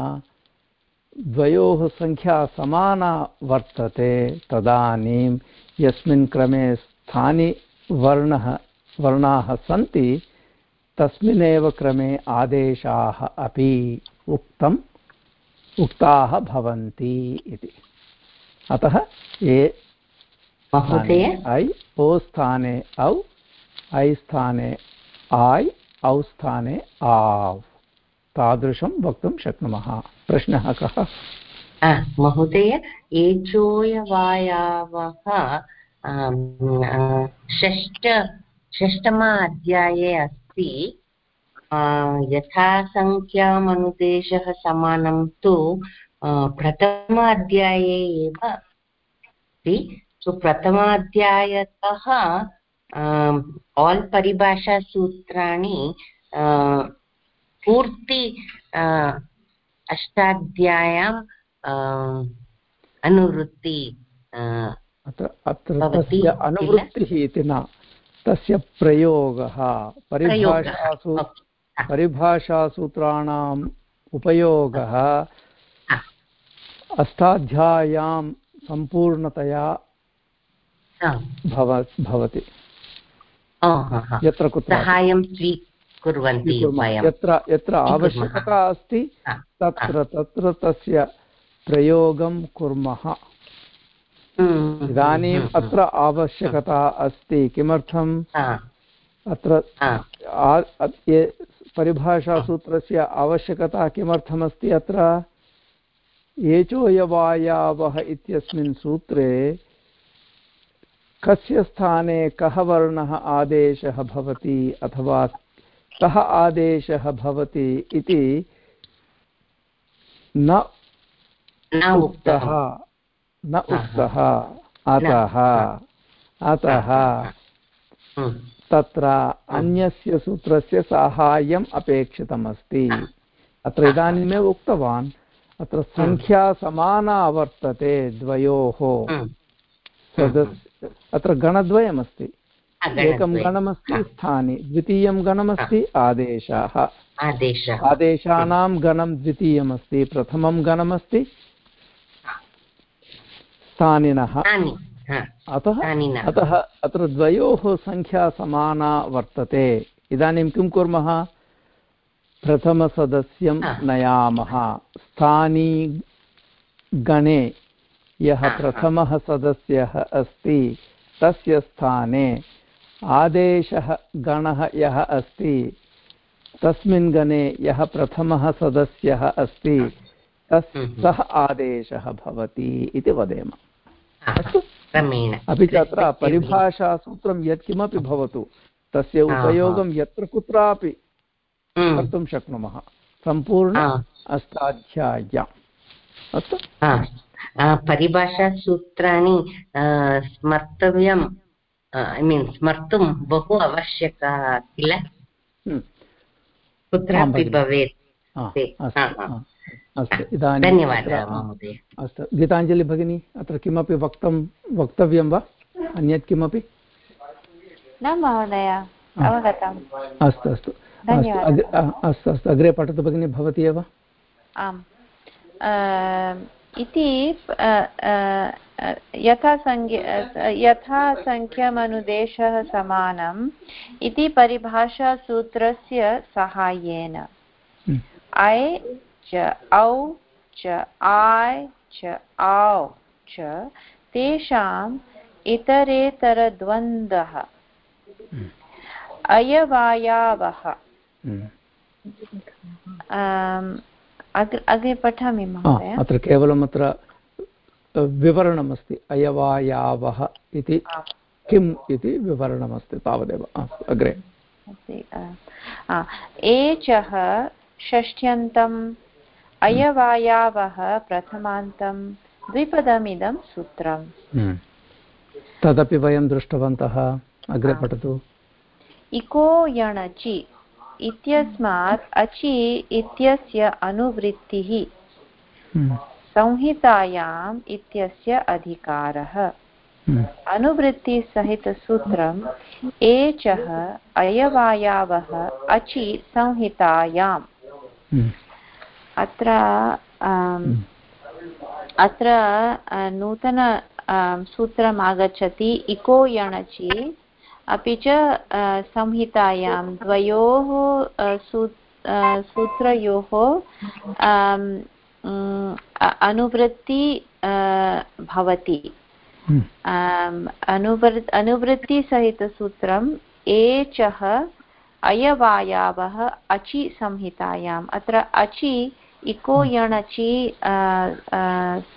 द्वयोः सङ्ख्या समाना वर्तते तदानीं यस्मिन् क्रमे स्थानि वर्णः वर्णाः सन्ति तस्मिन्नेव क्रमे आदेशाः अपि उक्तम् उक्ताः भवन्ति इति। अतः ए ऐ ओ स्थाने औ ऐ स्थाने आय् औ स्थाने आव्। तादृशं वक्तुं शक्नुमः। प्रश्नः कः? महोदय, एचोयवायावः षष्ट षष्टम अध्याये अस्ति। यथासङ्ख्यामनुदेशः समानं तु प्रथम अध्याये एव अस्ति। प्रथमाध्यायतः आल् परिभाषासूत्राणि पूर्ति अष्टाध्याय्याम् अनुवृत्ति अत्र अत्र अनुवृत्तिः इति न तस्य प्रयोगः परिभाषासु परिभाषासूत्राणाम् उपयोगः अष्टाध्याय्यां सम्पूर्णतया भव भवति। यत्र कुत्र स्वीकुर्वन्ति यत्र यत्र आवश्यकता अस्ति तत्र तत्र तस्य प्रयोगं कुर्मः। हम्म, इदानीम् हम्म, अत्र आवश्यकता अस्ति। किमर्थम्? अत्र परिभाषासूत्रस्य आवश्यकता किमर्थमस्ति अत्र? एचोयवायावः इत्यस्मिन् सूत्रे कस्य स्थाने कः वर्णः आदेशः भवति अथवा कः आदेशः भवति इति न उक्तः। न उक्तः। अतः। अतः। तत्र अन्यस्य सूत्रस्य साहाय्यम् अपेक्षितमस्ति। अत्र इदानीमेव उक्तवान्। अत्र सङ्ख्या समाना वर्तते द्वयोः। अत्र गणद्वयमस्ति। एकं गणमस्ति स्थानि। द्वितीयं गणमस्ति आदेशाः। आदेशानां गणं द्वितीयमस्ति प्रथमं गणमस्ति। स्थानिनः। अतः अतः अत्र द्वयोः सङ्ख्या समाना वर्तते। इदानीं किं कुर्मः? प्रथमसदस्यं नयामः। स्थानी गणे यः प्रथमः सदस्यः अस्ति तस्य स्थाने आदेशः गणः यः अस्ति तस्मिन् गणे यः प्रथमः सदस्यः अस्ति तस् सः आदेशः भवति इति वदेम। अस्तु? अपि च अत्र परिभाषासूत्रं यत्किमपि भवतु तस्य उपयोगं यत्र कुत्रापि कर्तुं शक्नुमः। सम्पूर्ण अष्टाध्याय्याम्। अस्तु? परिभाषासूत्राणि स्मर्तव्यं ऐ मीन् स्मर्तुं बहु आवश्यकः किल कुत्रापि भवेत् अस्तु इदानीं धन्यवादः महोदय अस्तु गीताञ्जलि भगिनी अत्र किमपि वक्तं वक्तव्यं वा अन्यत् किमपि न महोदय अवगतम् अस्तु अस्तु अस्तु अस्तु अग्रे पठतु भगिनी भवती एव आम् इति यथा यथा सङ्ख्यमनुदेशः समानम् इति परिभाषासूत्रस्य साहाय्येन। ऐ च औ च आय् च औ च तेषाम् इतरेतरद्वन्द्वः। अयवायावः। अग्रे पठामि महोदय। अत्र केवलम् अत्र विवरणमस्ति। अयवायावः इति किम् इति विवरणमस्ति तावदेव। अग्रे। एचः षष्ठ्यन्तम् अयवायावः प्रथमान्तं द्विपदमिदं सूत्रम्। हम्म। तदपि वयं दृष्टवन्तः। अग्रे पठतु। इको यणचि इत्यस्मात् अचि इत्यस्य अनुवृत्तिः। हम्म। संहितायाम् इत्यस्य अधिकारः। हम्म। अनुवृत्तिसहितसूत्रम् एचः अयवायावः अचि संहितायाम्। अत्र अत्र नूतन सूत्रम् आगच्छति इको यणचि अपि च संहितायां द्वयोः सूत्रयोः अनुवृत्ति भवति। अनुवृ अनुवृत्तिसहितसूत्रम् एचः अयवायावः अचि संहितायाम्। अत्र अचि इको हम्म। यणचि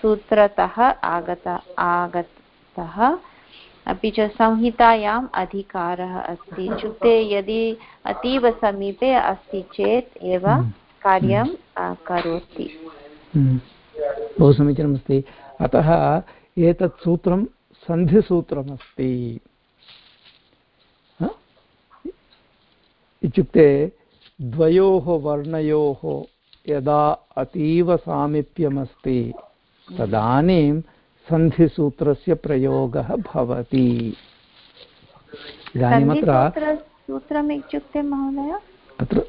सूत्रतः आगत आगतः। अपि च संहितायाम् अधिकारः अस्ति। इत्युक्ते यदि अतीव समीपे अस्ति चेत् एव हम्म। कार्यं करोति। हम्म। बहु समीचीनमस्ति। अतः एतत् सूत्रं सन्धिसूत्रमस्ति। इत्युक्ते द्वयोः वर्णयोः यदा अतीव सामीप्यमस्ति तदानीं सन्धिसूत्रस्य प्रयोगः भवति। इदानीमत्र सूत्रम् इत्युक्ते महोदय? अत्र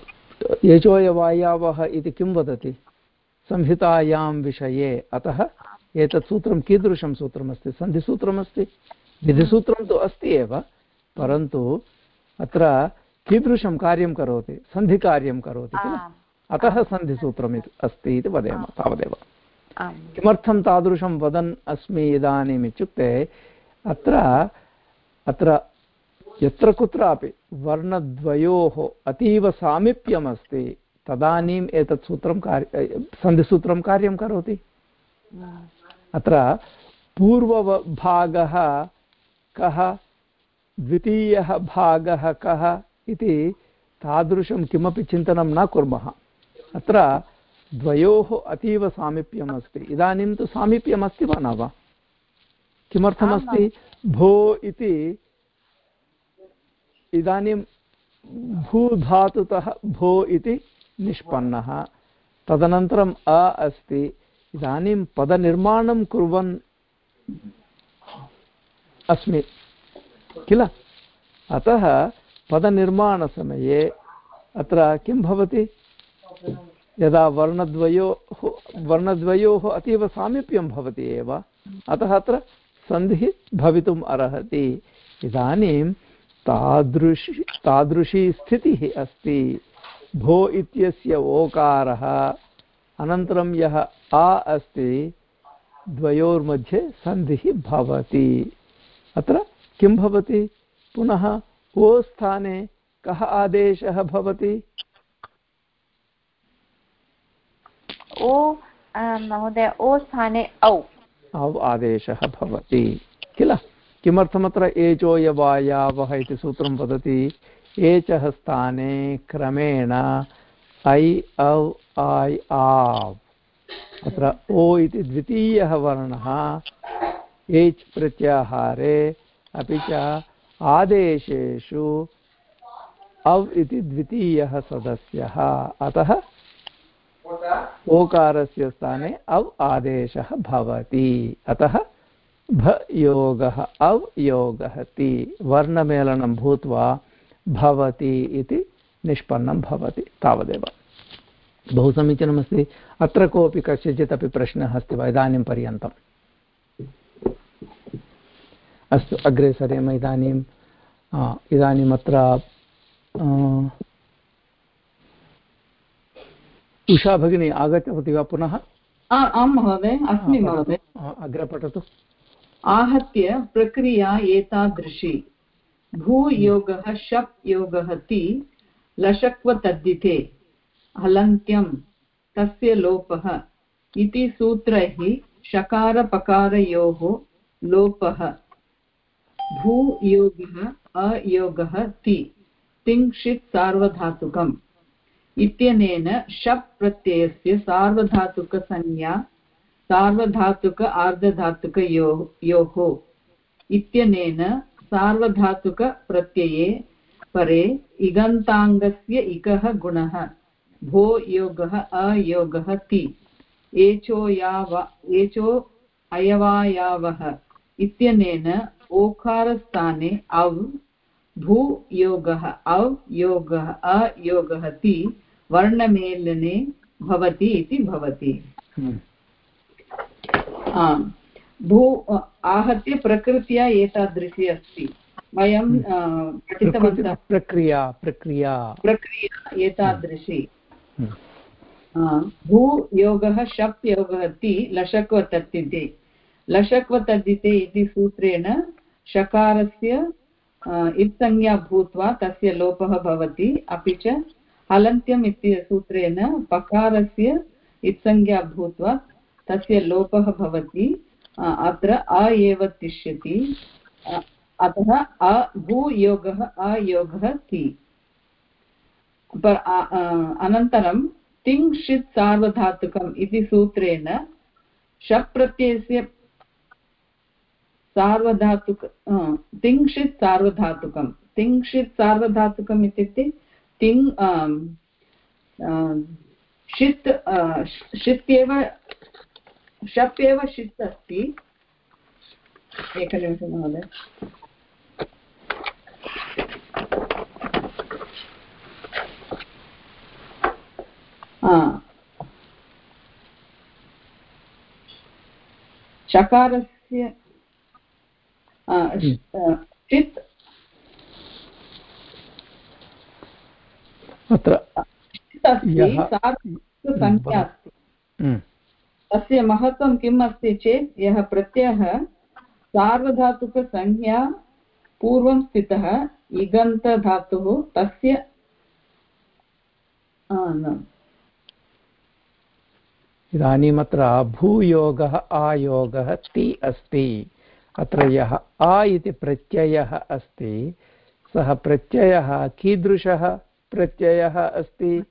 यजोयवायावः इति किं वदति? संहितायां विषये। अतः एतत् सूत्रं कीदृशं सूत्रमस्ति? सन्धिसूत्रमस्ति? विधिसूत्रं तु अस्ति एव परन्तु अत्र कीदृशं कार्यं करोति? सन्धिकार्यं करोति किल? अतः सन्धिसूत्रम् अस्ति इति वदेम तावदेव। किमर्थं तादृशं वदन् अस्मि इदानीम् इत्युक्ते अत्र अत्र यत्र कुत्रापि वर्णद्वयोः अतीव तदानीम् एतत् सूत्रं कार्य सन्धिसूत्रं कार्यं करोति। अत्र पूर्वभागः कः, द्वितीयः भागः कः इति तादृशं किमपि चिन्तनं न कुर्मः। अत्र द्वयोः अतीव सामीप्यम् अस्ति इदानीं तु सामीप्यमस्ति वा न वा? किमर्थमस्ति? भो इति इदानीं भूधातुतः भो इति निष्पन्नः। तदनन्तरम् अ अस्ति। इदानीं पदनिर्माणं कुर्वन् अस्मि। किल? अतः पदनिर्माणसमये अत्र किं भवति? यदा वर्णद्वयोः वर्णद्वयोः अतीव सामीप्यं भवति एव, अतः अत्र सन्धिः भवितुम् अर्हति। इदानीं तादृशी तादृशी स्थितिः अस्ति। भो इत्यस्य ओकारः, अनन्तरं यः आ अस्ति, द्वयोर्मध्ये सन्धिः भवति। अत्र किं भवति? पुनः ओ स्थाने कः आदेशः भवति? ओ महोदय, ओ स्थाने औ। औ आदेशः भवति। किल? किमर्थमत्र एचोयवायावः इति सूत्रं वदति? एचः स्थाने क्रमेण ऐ, औ ऐ आव्। अत्र ओ इति द्वितीयः वर्णः। एच् प्रत्याहारे अपि च आदेशेषु अव् इति द्वितीयः सदस्यः। अतः ओकारस्य स्थाने अव् आदेशः भवति। अतः भ योगः अव् योगः ति वर्णमेलनं भूत्वा भवति इति निष्पन्नं भवति तावदेव। बहु समीचीनमस्ति। अत्र कोऽपि कस्यचित् अपि प्रश्नः अस्ति वा? इदानीं पर्यन्तम्। अस्तु, अग्रे सरेम इदानीम् इदानीम् उषा भगिनी आगतवती वा पुनः? आं महोदय अस्मि महोदय। अग्रे पठतु। आहत्य प्रक्रिया एतादृशी। भूयोगः शप् योगः ति लशक्वतद्धिते। हलन्त्यं तस्य लोपः। इति सूत्रैः शकारपकारयोः लोपः। भूयोगः अयोगः ति। तिङ्क्षित् सार्वधातुकम्। इत्यनेन शप् प्रत्ययस्य सार्वधातुकसंज्ञा, सार्वधातुक आर्धधातुकयोः योः इत्यनेन सार्वधातुकप्रत्यये परे इगन्ताङ्गस्य इकः गुणः, भो योगः अयोगः ति। एचो याव, एचो अयवायावः इत्यनेन ओकारस्थाने अव् भू योगः अव् योगः अयोगः ति। वर्णमेलने भवति इति भवति। भू आहत्य प्रकृत्या एतादृशी अस्ति। वयं पठितवन्तः। प्रक्रिया प्रक्रिया। प्रक्रिया एतादृशी। भूयोगः शप् योगः ति लशक्वतद्धिते। लशक्वतद्धिते इति सूत्रेण शकारस्य इत्संज्ञा भूत्वा तस्य लोपः भवति। अपि च हलन्त्यम् इति सूत्रेण पकारस्य इत्संज्ञा भूत्वा तस्य लोपः भवति। अत्र अ एव तिष्यति अतः अ भूयोगः अयोगः ति। अनन्तरं तिङ्क्षित् सार्वधातुकम् इति सूत्रेण शप् प्रत्ययस्य सार्वधातुक तिङ्क्षित् सार्वधातुकं तिङ्क्षित् सार्वधातुकम् इत्युक्ते तिङ् षित् षित् एव शप् एव षित् अस्ति। एकनिमिषं महोदय। शकारस्य चित् अत्र संख्या अस्ति। तस्य महत्त्वं किम् अस्ति चेत् यः प्रत्ययः सार्वधातुकसंज्ञा पूर्वं स्थितः इगन्तधातुः तस्य इदानीम् अत्र भूयोगः आयोगः ति अस्ति। अत्र यः आ इति प्रत्ययः अस्ति सः प्रत्ययः कीदृशः? प्रत्ययः अस्ति।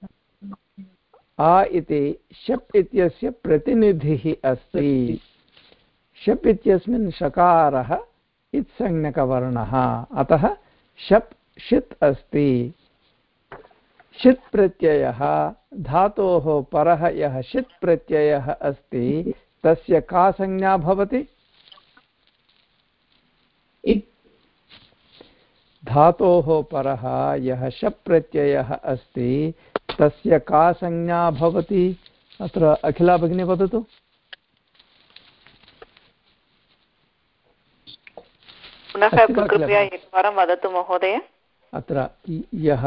आ इति शप् इत्यस्य प्रतिनिधिः अस्ति। शप् इत्यस्मिन् शकारः इत्संज्ञकवर्णः। अतः शप् षित् अस्ति। षित् प्रत्ययः धातोः परः यः षित् प्रत्ययः अस्ति, तस्य का संज्ञा भवति? धातोः परः यः शप् प्रत्ययः अस्ति तस्य का संज्ञा भवति? अत्र अखिला भगिनी वदतु। अत्र यः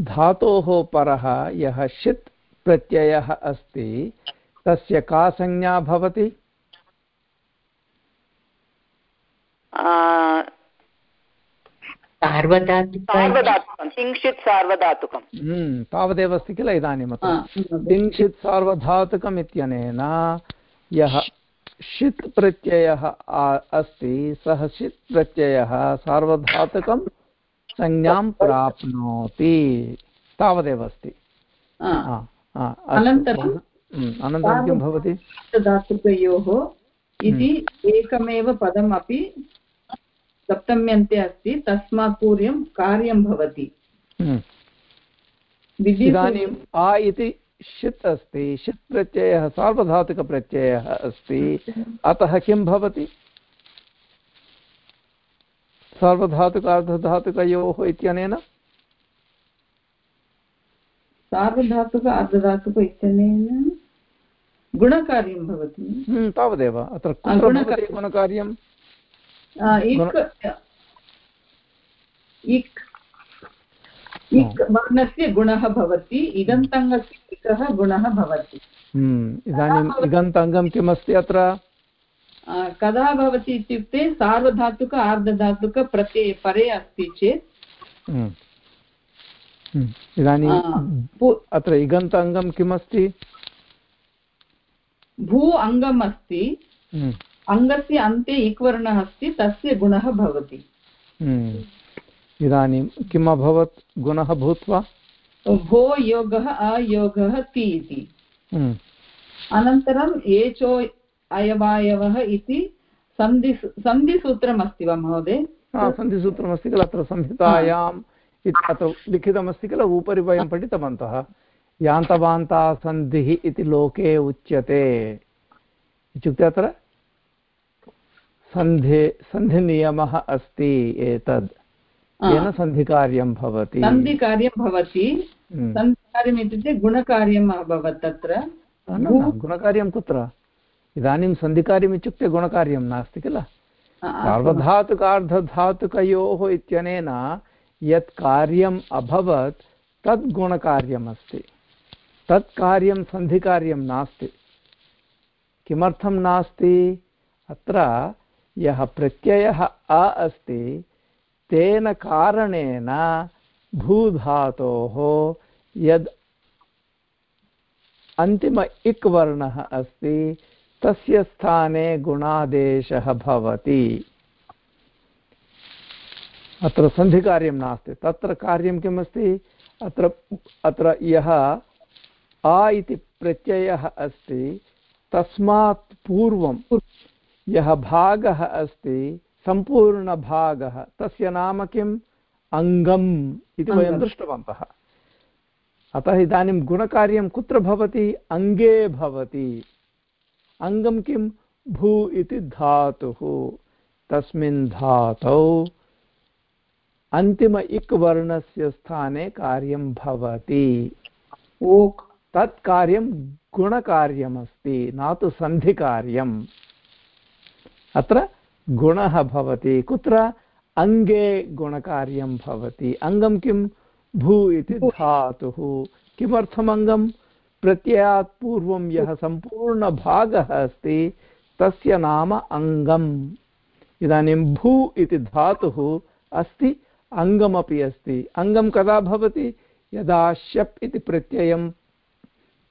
धातोः परः यः षित् प्रत्ययः अस्ति तस्य का संज्ञा भवति? किञ्चित् सार्वधातुकं हम्म, तावदेव अस्ति किल इदानीम् किञ्चित् सार्वधातुकम् इत्यनेन यः षित् प्रत्ययः अस्ति सः षित् प्रत्ययः सार्वधातुकं संज्ञां प्राप्नोति। तावदेव अस्ति। अनन्तरं अनन्तरं किं भवति? धातुकयोः इति एकमेव पदम् अपि सप्तम्यन्ते अस्ति तस्मात् पूर्वं कार्यं भवति। इदानीम् आ इति षित् अस्ति षित् प्रत्ययः सार्वधातुकप्रत्ययः अस्ति। अतः किं भवति? सार्वधातुक अर्धधातुकयोः इत्यनेन? सार्वधातुक अर्धधातुक इत्यनेन गुणकार्यं भवति। तावदेव। अत्र गुणकार्यं। इक् इक् वर्णस्य गुणः भवति इदन्तङ्गस्य इकः गुणः भवति। इदानीम् इगन्तङ्गं किमस्ति अत्र? कदा भवति इत्युक्ते सार्वधातुक आर्धधातुक प्रत्यये परे अस्ति चेत्। इदानीम् अत्र इगन्त अङ्गं किमस्ति? भू अङ्गम् अस्ति अङ्गस्य अन्ते इक्वर्णः अस्ति तस्य गुणः भवति। इदानीं किम् अभवत् गुणः भूत्वा? भो योगः अयोगः ति इति। अनन्तरम् एचो अयवायवः इति सन्धि सन्धिसूत्रमस्ति वा महोदय? सन्धिसूत्रमस्ति किल? अत्र संहितायाम् अत्र लिखितमस्ति किल? उपरि वयं पठितवन्तः। यान्तवान्ता सन्धिः इति लोके उच्यते। इत्युक्ते अत्र सन्धि सन्धिनियमः अस्ति एतद्। येन सन्धिकार्यं भवति। सन्धिकार्यं भवति। सन्धिकार्यम् इत्युक्ते गुणकार्यम् अभवत् तत्र। गुणकार्यं कुत्र? इदानीं सन्धिकार्यम् इत्युक्ते गुणकार्यं नास्ति किल? सार्वधातुकार्धधातुकयोः इत्यनेन यत् कार्यम् अभवत् तद् गुणकार्यमस्ति तत् कार्यं सन्धिकार्यं नास्ति। किमर्थं नास्ति? अत्र यः प्रत्ययः अ अस्ति, तेन कारणेन भूधातोः यद् अन्तिम इक् वर्णः अस्ति, तस्य स्थाने गुणादेशः भवति। अत्र सन्धिकार्यं नास्ति। तत्र कार्यं किमस्ति? अत्र अत्र यः आ इति प्रत्ययः अस्ति, तस्मात् पूर्वं यः भागः अस्ति सम्पूर्णभागः तस्य नाम किम्? अङ्गम् इति वयं दृष्टवन्तः। अतः इदानीं गुणकार्यं कुत्र भवति? अङ्गे भवति। अङ्गं किं भू इति धातुः। तस्मिन् धातौ अन्तिम इक् वर्णस्य स्थाने कार्यं भवति। तत् कार्यं गुणकार्यमस्ति न तु सन्धिकार्यम्। अत्र गुणः भवति। कुत्र? अङ्गे गुणकार्यं भवति। अङ्गं किं? भू इति धातुः। किमर्थम् अङ्गं प्रत्ययात् पूर्वं यः सम्पूर्णभागः अस्ति तस्य नाम अङ्गम् इदानीं भू इति धातुः अस्ति अङ्गमपि अस्ति। अङ्गं कदा भवति? यदा शप् इति प्रत्ययं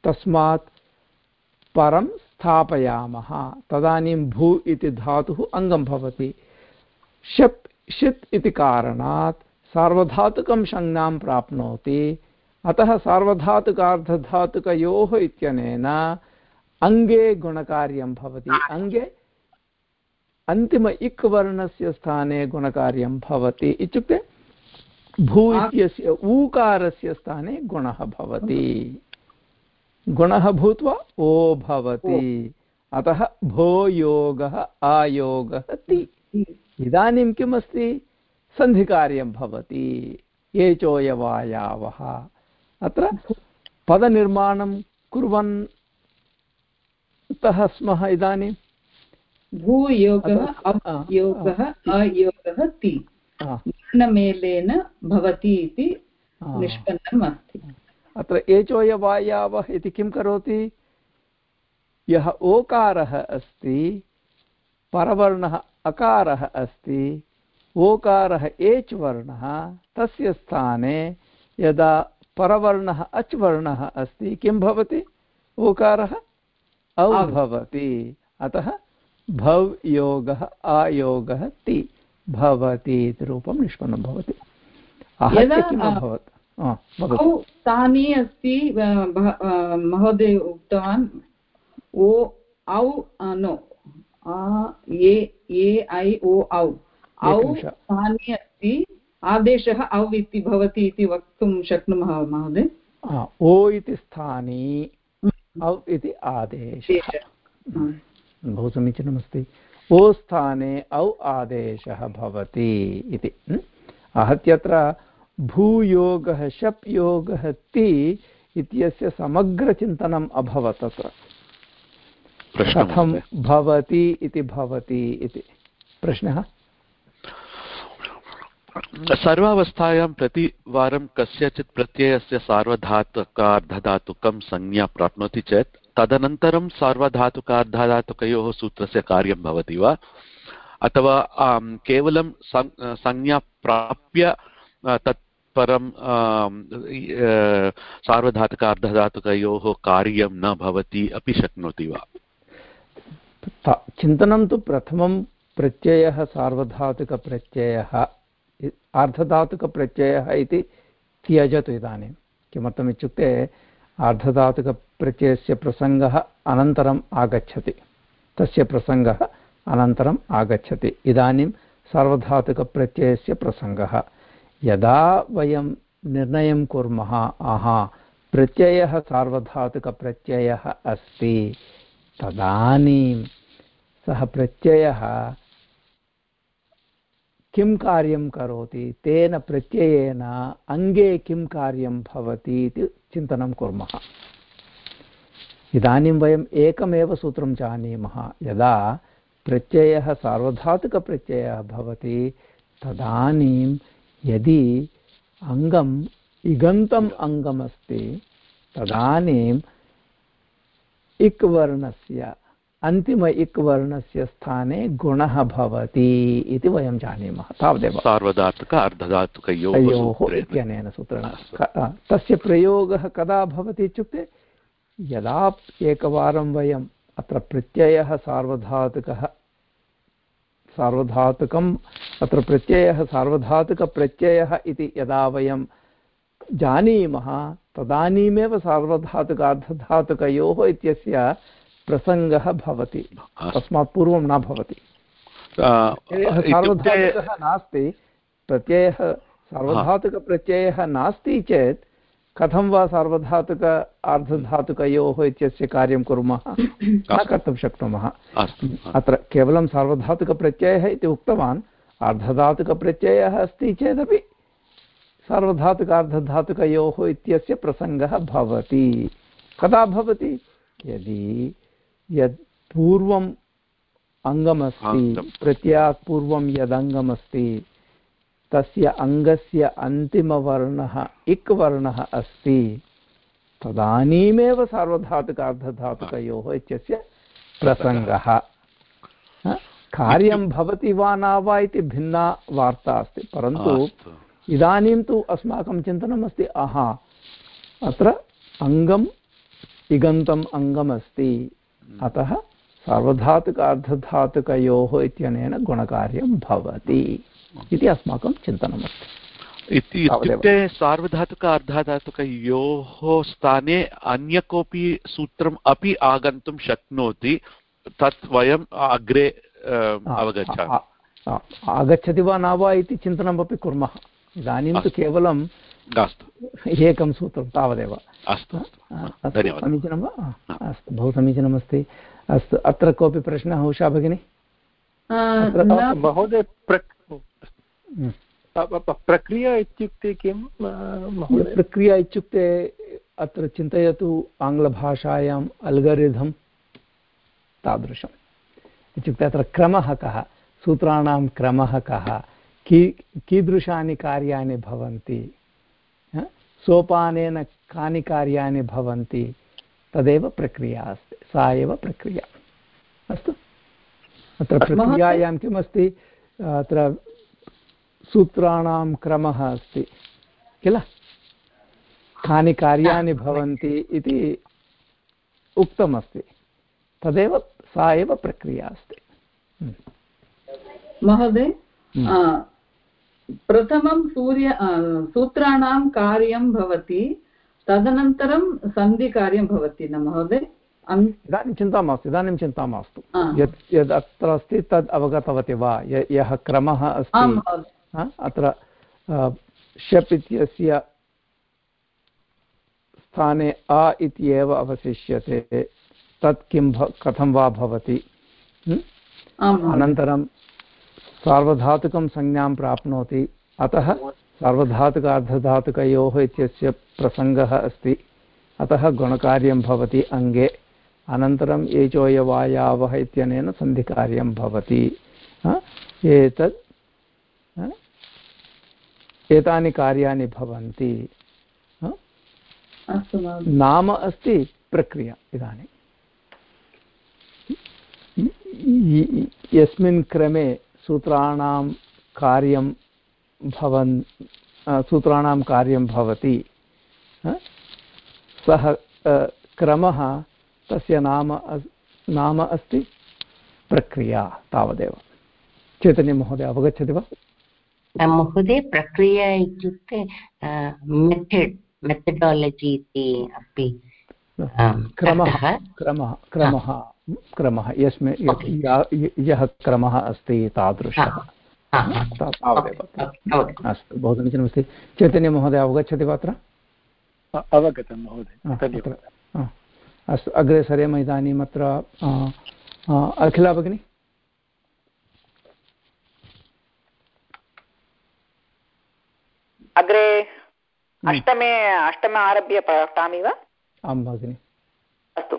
तस्मात् परं स्थापयामः। तदानीं भू इति धातुः अङ्गं भवति। शप् षित् इति कारणात् सार्वधातुकं संज्ञां प्राप्नोति। अतः सार्वधातुकार्धधातुकयोः इत्यनेन अङ्गे गुणकार्यं भवति। अङ्गे अन्तिम इक् वर्णस्य स्थाने गुणकार्यं भवति। इत्युक्ते भू इत्यस्य ऊकारस्य स्थाने गुणः भवति। गुणः भूत्वा ओ भवति। अतः भो योगः आयोगः ति। इदानीं किम् अस्ति सन्धिकार्यं भवति। एचोयवायावः। अत्र पदनिर्माणं कुर्वन्तः स्मः इदानीं। भूयोगः अयोगः अयोगः ति। वर्णमेलेन भवति इति निष्पन्नम् अस्ति। अत्र एचोयवायावः इति किं करोति? यः ओकारः अस्ति परवर्णः अकारः अस्ति ओकारः एच् वर्णः तस्य स्थाने यदा परवर्णः अच् वर्णः अस्ति किं भवति? ओकारः औ भवति अतः भव् योगः आयोगः ति भवति इति रूपं निष्पन्नं भवति। आहत्य किम् अभवत् स्थाने अस्ति महोदय उक्तवान् ओ औ नो ए ऐ ओ औ। औ स्थाने अस्ति आदेशः औ इति भवति इति वक्तुं शक्नुमः महोदय? ओ इति स्थानी औ इति आदेशः। बहु समीचीनमस्ति। ओ स्थाने औ आदेशः भवति इति। आहत्यत्र भूयोगः शप् योगः ति इत्यस्य समग्रचिन्तनम् अभवत् तत्र कथं भवति इति भवति इति। प्रश्नः? सर्वावस्थायां प्रतिवारं कस्यचित् प्रत्ययस्य सार्वधातुकार्धधातुकं संज्ञा प्राप्नोति चेत् तदनन्तरं सार्वधातुकार्धधातुकयोः सूत्रस्य कार्यं भवति वा? अथवा केवलं संज्ञा प्राप्य तत् परं सार्वधातुकार्धधातुकयोः कार्यं न भवति अपि शक्नोति वा? चिन्तनं तु प्रथमं प्रत्ययः सार्वधातुकप्रत्ययः आर्धधातुकप्रत्ययः इति त्यजतु इदानीं। किमर्थम् इत्युक्ते आर्धधातुकप्रत्ययस्य प्रसङ्गः अनन्तरम् आगच्छति। तस्य प्रसङ्गः अनन्तरम् आगच्छति। इदानीं सार्वधातुकप्रत्ययस्य प्रसङ्गः। यदा वयं निर्णयं कुर्मः, आहा, प्रत्ययः सार्वधातुकप्रत्ययः अस्ति, तदानीं सः प्रत्ययः किं कार्यं करोति, तेन प्रत्ययेन अङ्गे किं कार्यं भवति इति चिन्तनं कुर्मः। इदानीं वयम् एकमेव सूत्रं जानीमः, यदा प्रत्ययः सार्वधातुकप्रत्ययः भवति, तदानीं यदि अङ्गम् इगन्तम् अङ्गमस्ति तदानीम् इक् वर्णस्य अन्तिम इक् वर्णस्य स्थाने गुणः भवति इति वयं जानीमः। तावदेव। सार्वधातुक अर्धधातुकयोः इत्यनेन सूत्रेण। तस्य प्रयोगः कदा भवति इत्युक्ते यदा एकवारं वयम् अत्र प्रत्ययः सार्वधातुकः सार्वधातुकम् अत्र प्रत्ययः सार्वधातुकप्रत्ययः इति यदा वयं जानीमः तदानीमेव सार्वधातुकार्धधातुकयोः इत्यस्य प्रसङ्गः भवति। तस्मात् पूर्वं न भवति। सार्वधातुकः नास्ति। प्रत्ययः सार्वधातुकप्रत्ययः नास्ति चेत् कथं वा सार्वधातुक अर्धधातुकयोः इत्यस्य कार्यं कुर्मः? न कर्तुं शक्नुमः। अत्र केवलं सार्वधातुकप्रत्ययः इति उक्तवान्। अर्धधातुकप्रत्ययः अस्ति चेदपि सार्वधातुक अर्धधातुकयोः इत्यस्य प्रसङ्गः भवति। कदा भवति? यदि यत् पूर्वम् अङ्गमस्ति प्रत्ययात् पूर्वं यदङ्गमस्ति तस्य अङ्गस्य अन्तिमवर्णः इक् वर्णः अस्ति। तदानीमेव सार्वधातुकार्धधातुकयोः इत्यस्य प्रसङ्गः। कार्यं भवति वा न वा इति भिन्ना वार्ता अस्ति परन्तु इदानीं तु अस्माकं चिन्तनमस्ति आहा अत्र अङ्गम् इगन्तम् अङ्गमस्ति अतः सार्वधातुक अर्धधातुकयोः इत्यनेन गुणकार्यं भवति। इति अस्माकं चिन्तनमस्ति। इति इत्युक्ते सार्वधातुक अर्धधातुकयोः स्थाने अन्य कोऽपि सूत्रम् अपि आगन्तुं शक्नोति तत् वयम् अग्रे अवगच्छामि। आगच्छति वा न वा इति चिन्तनमपि कुर्मः। इदानीं तु केवलं एकं सूत्रं तावदेव। अस्तु समीचीनं वा? अस्तु। बहु समीचीनमस्ति। अस्तु अत्र कोऽपि प्रश्नः उषा भगिनी? महोदय प्रक्रिया इत्युक्ते किं प्रक्रिया इत्युक्ते अत्र चिन्तयतु आङ्ग्लभाषायाम् अल्गरिधम् तादृशम्। इत्युक्ते अत्र क्रमः कः सूत्राणां क्रमः कः की कीदृशानि कार्याणि भवन्ति सोपानेन कानि कार्याणि भवन्ति तदेव प्रक्रिया अस्ति सा एव प्रक्रिया। अस्तु? अत्र प्रक्रियायां किमस्ति? अत्र सूत्राणां क्रमः अस्ति। किल? कानि कार्याणि भवन्ति इति उक्तमस्ति। तदेव सा एव प्रक्रिया अस्ति। हम्म। महोदय हम्म। प्रथमं सूर्य सूत्राणां कार्यं भवति तदनन्तरं सन्धिकार्यं भवति न महोदय? इदानीं चिन्ता मास्तु इदानीं चिन्ता मास्तु। यत् यद् अत्र अस्ति तद् अवगतवती वा? यः क्रमः अस्ति? अत्र शप् इत्यस्य स्थाने अ इत्येव अवशिष्यते। तत् किं कथं वा भवति? अनन्तरं सार्वधातुकं संज्ञां प्राप्नोति। अतः सार्वधातुक अर्धधातुकयोः इत्यस्य प्रसङ्गः अस्ति। अतः गुणकार्यं भवति अङ्गे। अनन्तरम् एचोयवायावः इत्यनेन सन्धिकार्यं भवति। एतत् एतानि कार्याणि भवन्ति। नाम अस्ति प्रक्रिया इदानीं। यस्मिन् क्रमे सूत्राणां कार्यं भवन् सूत्राणां कार्यं भवति। सः क्रमः तस्य नाम नाम अस्ति प्रक्रिया तावदेव। चैतन्यमहोदय अवगच्छति वा? महोदय प्रक्रिया इत्युक्ते मेथड् मेथडालजि इति अपि क्रमः क्रमः क्रमः क्रमः यस्मिन् यः क्रमः अस्ति तादृशः। अस्तु बहु समीचीनमस्ति। चैतन्यमहोदय अवगच्छति वा अत्र अवगतं महोदय अस्तु अग्रे सरेम इदानीम् अत्र अखिला भगिनि? अग्रे अष्टमे अष्टमे आरभ्य पठामि वा? आं भगिनि। अस्तु।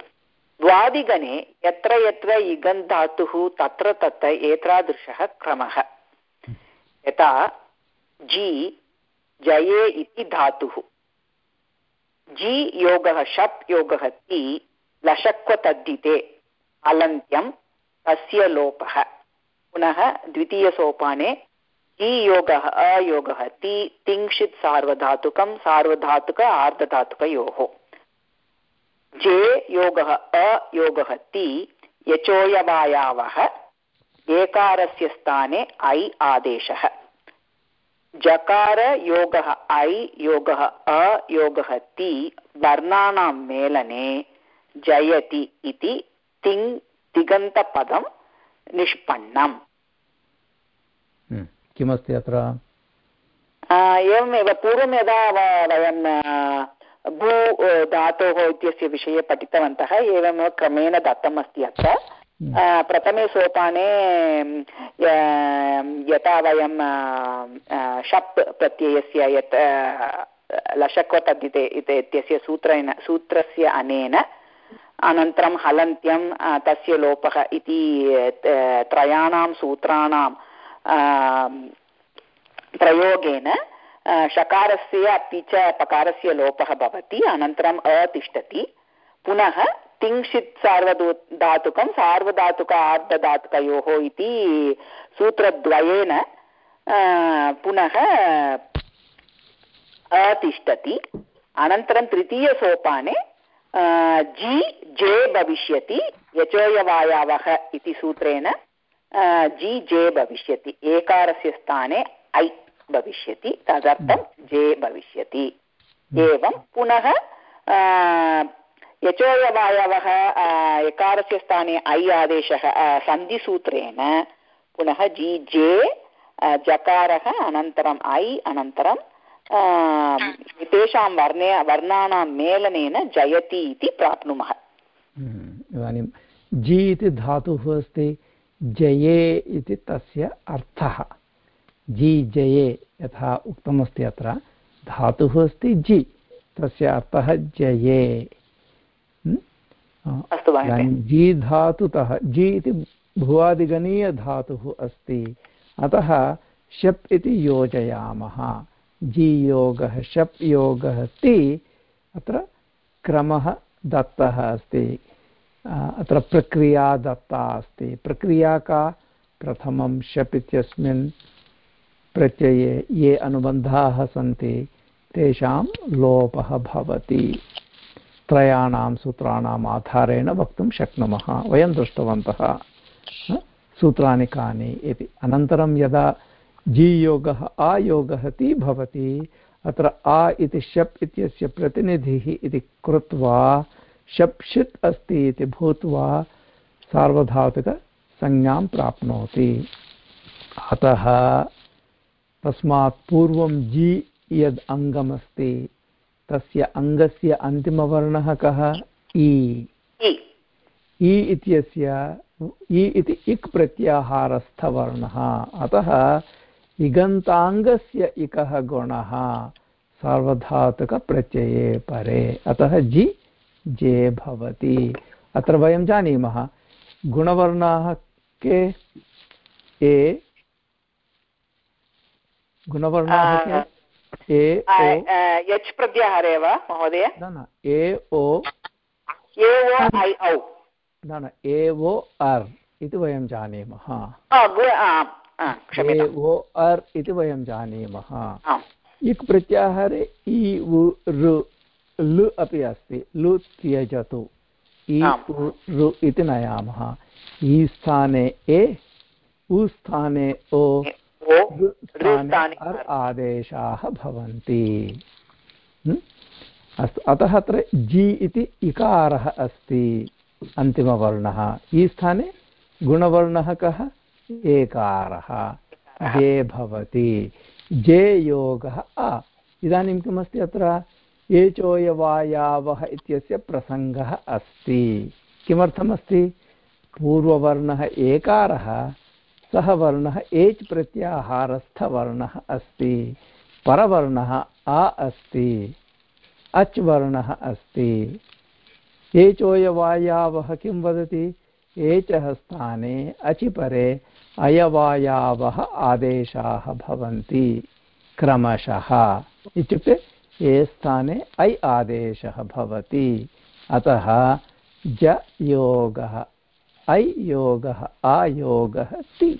द्वादिगणे यत्र यत्र इगन् धातुः तत्र तत्र एतादृशः क्रमः। यथा जि जये इति धातुः। जि योगः शप् योगः ति लशक्वतद्धिते अलन्त्यं तस्य लोपः। पुनः द्वितीयसोपाने इ योगः अयोगः, ति तिङ्क्षित् सार्वधातुकं, सार्वधातुक आर्धधातुकयोः। जे योगः अयोगः ति यचोयवायावः एकारस्य स्थाने ऐ आदेशः। जकारयोगः ऐ योगः अयोगः ति, वर्णानां मेलने जयति इति तिङ्, तिगन्तपदं निष्पन्नम्। किमस्ति अत्र? एवमेव पूर्वं यदा वयं भू धातोः इत्यस्य विषये पठितवन्तः एवमेव क्रमेण दत्तम् अस्ति अत्र। प्रथमे सोपाने यथा वयं शप् प्रत्ययस्य यत् लशक्वतद्धिते इत्यस्य सूत्रेण सूत्रस्य अनेन अनन्तरं हलन्त्यं तस्य लोपः इति त्रयाणां सूत्राणां प्रयोगेन शकारस्य अपि च पकारस्य लोपः भवति, अनन्तरम् अ तिष्ठति पुनः तिङ्क्षित् सार्वधू धातुकं, सार्वधातुक आर्धधातुकयोः इति सूत्रद्वयेन पुनः अतिष्ठति। अनन्तरं तृतीयसोपाने जि, जे भविष्यति, यचोयवायावः इति सूत्रेण जि जे भविष्यति एकारस्य स्थाने ऐ भविष्यति तदर्थं जे भविष्यति एवं पुनः यचोयवायवः यकारस्य स्थाने ऐ आदेशः सन्धिसूत्रेण पुनः जि जे जकारः अनन्तरम् ऐ अनन्तरं तेषां वर्णे वर्णानां मेलनेन जयति इति प्राप्नुमः इदानीं जि इति धातुः अस्ति जये इति तस्य अर्थः। जि जये यथा उक्तमस्ति अत्र। धातुः अस्ति जि तस्य अर्थः जये। इदानीं जि धातुतः जि इति भुवादिगणीयधातुः अस्ति। अतः शप् इति योजयामः। जि योगः शप् योगः ति अत्र क्रमः दत्तः अस्ति। अत्र प्रक्रिया दत्ता अस्ति। प्रक्रिया का प्रथमं शप् इत्यस्मिन् प्रत्यये ये अनुबन्धाः सन्ति, तेषां लोपः भवति। त्रयाणां सूत्राणाम् आधारेण वक्तुं शक्नुमः। वयं दृष्टवन्तः सूत्राणि कानि? इति। अनन्तरं यदा जीयोगः, आयोगः ति भवति, अत्र आ इति शप् इत्यस्य प्रतिनिधिः इति कृत्वा शप् षित् अस्ति इति भूत्वा सार्वधातुकसंज्ञां प्राप्नोति। अतः तस्मात् पूर्वं जि यद् अङ्गमस्ति तस्य अङ्गस्य अन्तिमवर्णः कः? इ इ इत्यस्य इ इति इक् प्रत्याहारस्थवर्णः। अतः इगन्ताङ्गस्य इकः गुणः सार्वधातुकप्रत्यये परे। अतः जि जे भवति। अत्र वयं जानीमः गुणवर्णाः के? ए। गुणवर्णाः के? ए यच् प्रत्याहारे वा महोदय? न न ए ओ। ए ओ ऐ औ। न न ए ओ अर् इति वयं जानीमः। ए ओ अर् इति वयं जानीमः। इक् प्रत्याहारे इ उ ऋ लु अपि अस्ति। लु त्यजतु। इ ऋ इति नयामः। इ स्थाने ए उ स्थाने ओ अर् आदेशाः भवन्ति। अस्तु अतः अत्र जि इति इकारः अस्ति। अन्तिमवर्णः। ई स्थाने गुणवर्णः कः? एकारः। जे भवति। जे योगः आ इदानीं किमस्ति अत्र? एचोयवायावः इत्यस्य प्रसङ्गः अस्ति। किमर्थमस्ति? पूर्ववर्णः एकारः, सः वर्णः एच् प्रत्याहारस्थवर्णः अस्ति। परवर्णः आ अस्ति। अच् वर्णः अस्ति। एचोयवायावः किं वदति? एचः स्थाने अचि परे अयवायावः आदेशाः भवन्ति। क्रमशः। इत्युक्ते ए स्थाने ऐ आदेशः भवति। अतः ज योगः ऐ योगः आयोगः ति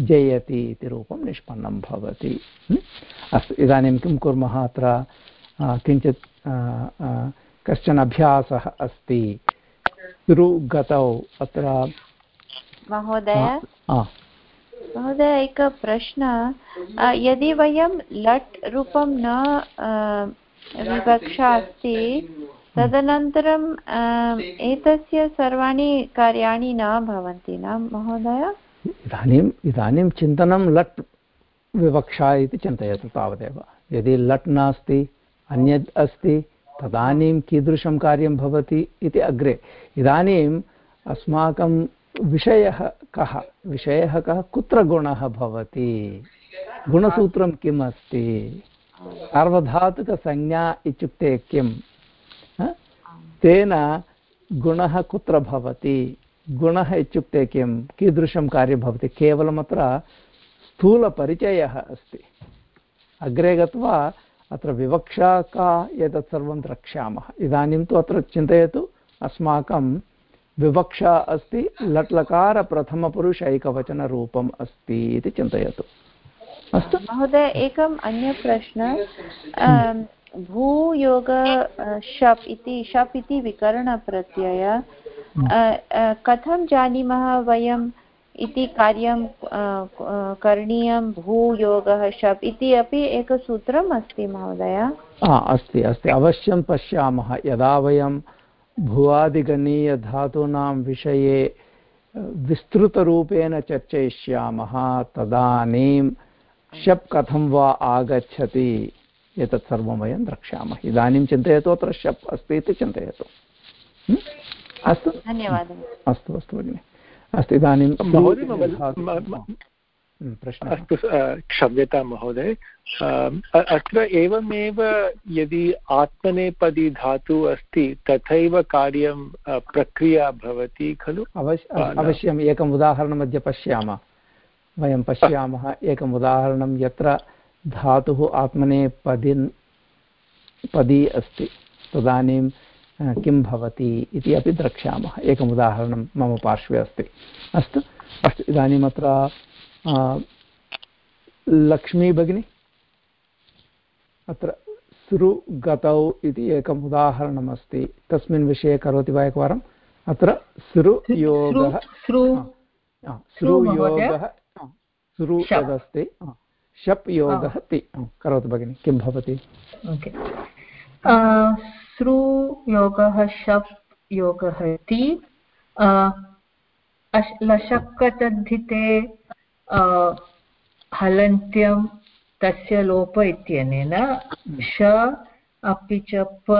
जयति इति रूपं निष्पन्नं भवति। अस्तु इदानीं किं कुर्मः अत्र? किञ्चित् कश्चन अभ्यासः अस्ति। गतौ अत्र महोदय? महोदय, एकः प्रश्नः। यदि वयं लट् रूपं न विवक्षा अस्ति तदनन्तरं एतस्य सर्वाणि कार्याणि न भवन्ति न, महोदय? इदानीम् इदानीं चिन्तनं लट् विवक्षा इति चिन्तयतु तावदेव। यदि लट् नास्ति अन्यत् अस्ति, तदानीं कीदृशं कार्यं भवति इति अग्रे। इदानीम् अस्माकं विषयः कः? विषयः कः? कुत्र गुणः भवति? गुणसूत्रं किम् अस्ति सार्वधातुकसंज्ञा इत्युक्ते किं? तेन गुणः कुत्र भवति? गुणः इत्युक्ते किं? कीदृशं कार्यं भवति? केवलम् अत्र स्थूलपरिचयः अस्ति। अग्रे गत्वा अत्र विवक्षा का एतत् सर्वं द्रक्ष्यामः। इदानीं तु अत्र चिन्तयतु। अस्माकं विवक्षा अस्ति लट्लकारप्रथमपुरुष एकवचनरूपम् अस्ति इति चिन्तयतु। अस्तु। महोदय एकम् अन्यप्रश्न भूयोग शप् इति शप् इति विकरणप्रत्यय। कथं जानीमः वयम् इति कार्यं करणीयं? भूयोगः शप् इति अपि एकसूत्रम् अस्ति महोदय। अस्ति अस्ति। अवश्यं पश्यामः। यदा वयं भुवादिगणीयधातूनां विषये विस्तृतरूपेण चर्चयिष्यामः तदानीं शप् कथं वा आगच्छति एतत् सर्वं वयं द्रक्ष्यामः। इदानीं चिन्तयतु अत्र शप् अस्ति इति चिन्तयतु। अस्तु? धन्यवादः। अस्तु अस्तु भगिनि। अस्तु इदानीं प्रश्नः। अस्तु क्षम्यतां महोदय। अत्र एवमेव यदि आत्मनेपदी धातु अस्ति तथैव कार्यं प्रक्रिया भवति खलु? अवश्य अवश्यम् एकम् उदाहरणमध्ये पश्यामः। वयं पश्यामः एकम् उदाहरणं यत्र धातुः आत्मनेपदिन् पदी अस्ति। तदानीं किं भवति इति अपि द्रक्ष्यामः। एकम् उदाहरणं मम पार्श्वे अस्ति। अस्तु अस्तु इदानीम् अत्र लक्ष्मी भगिनी अत्र सृगतौ इति एकम् उदाहरणमस्ति। तस्मिन् विषये करोति वा एकवारम्? अत्र सृयोगः सृयोगः सृ यदस्ति। शप् योगः ति करोतु भगिनि किं भवति? सृयोगः शप् योगः इति। लशक्कतद्धिते हलन्त्यं तस्य लोप इत्यनेन श अपि च प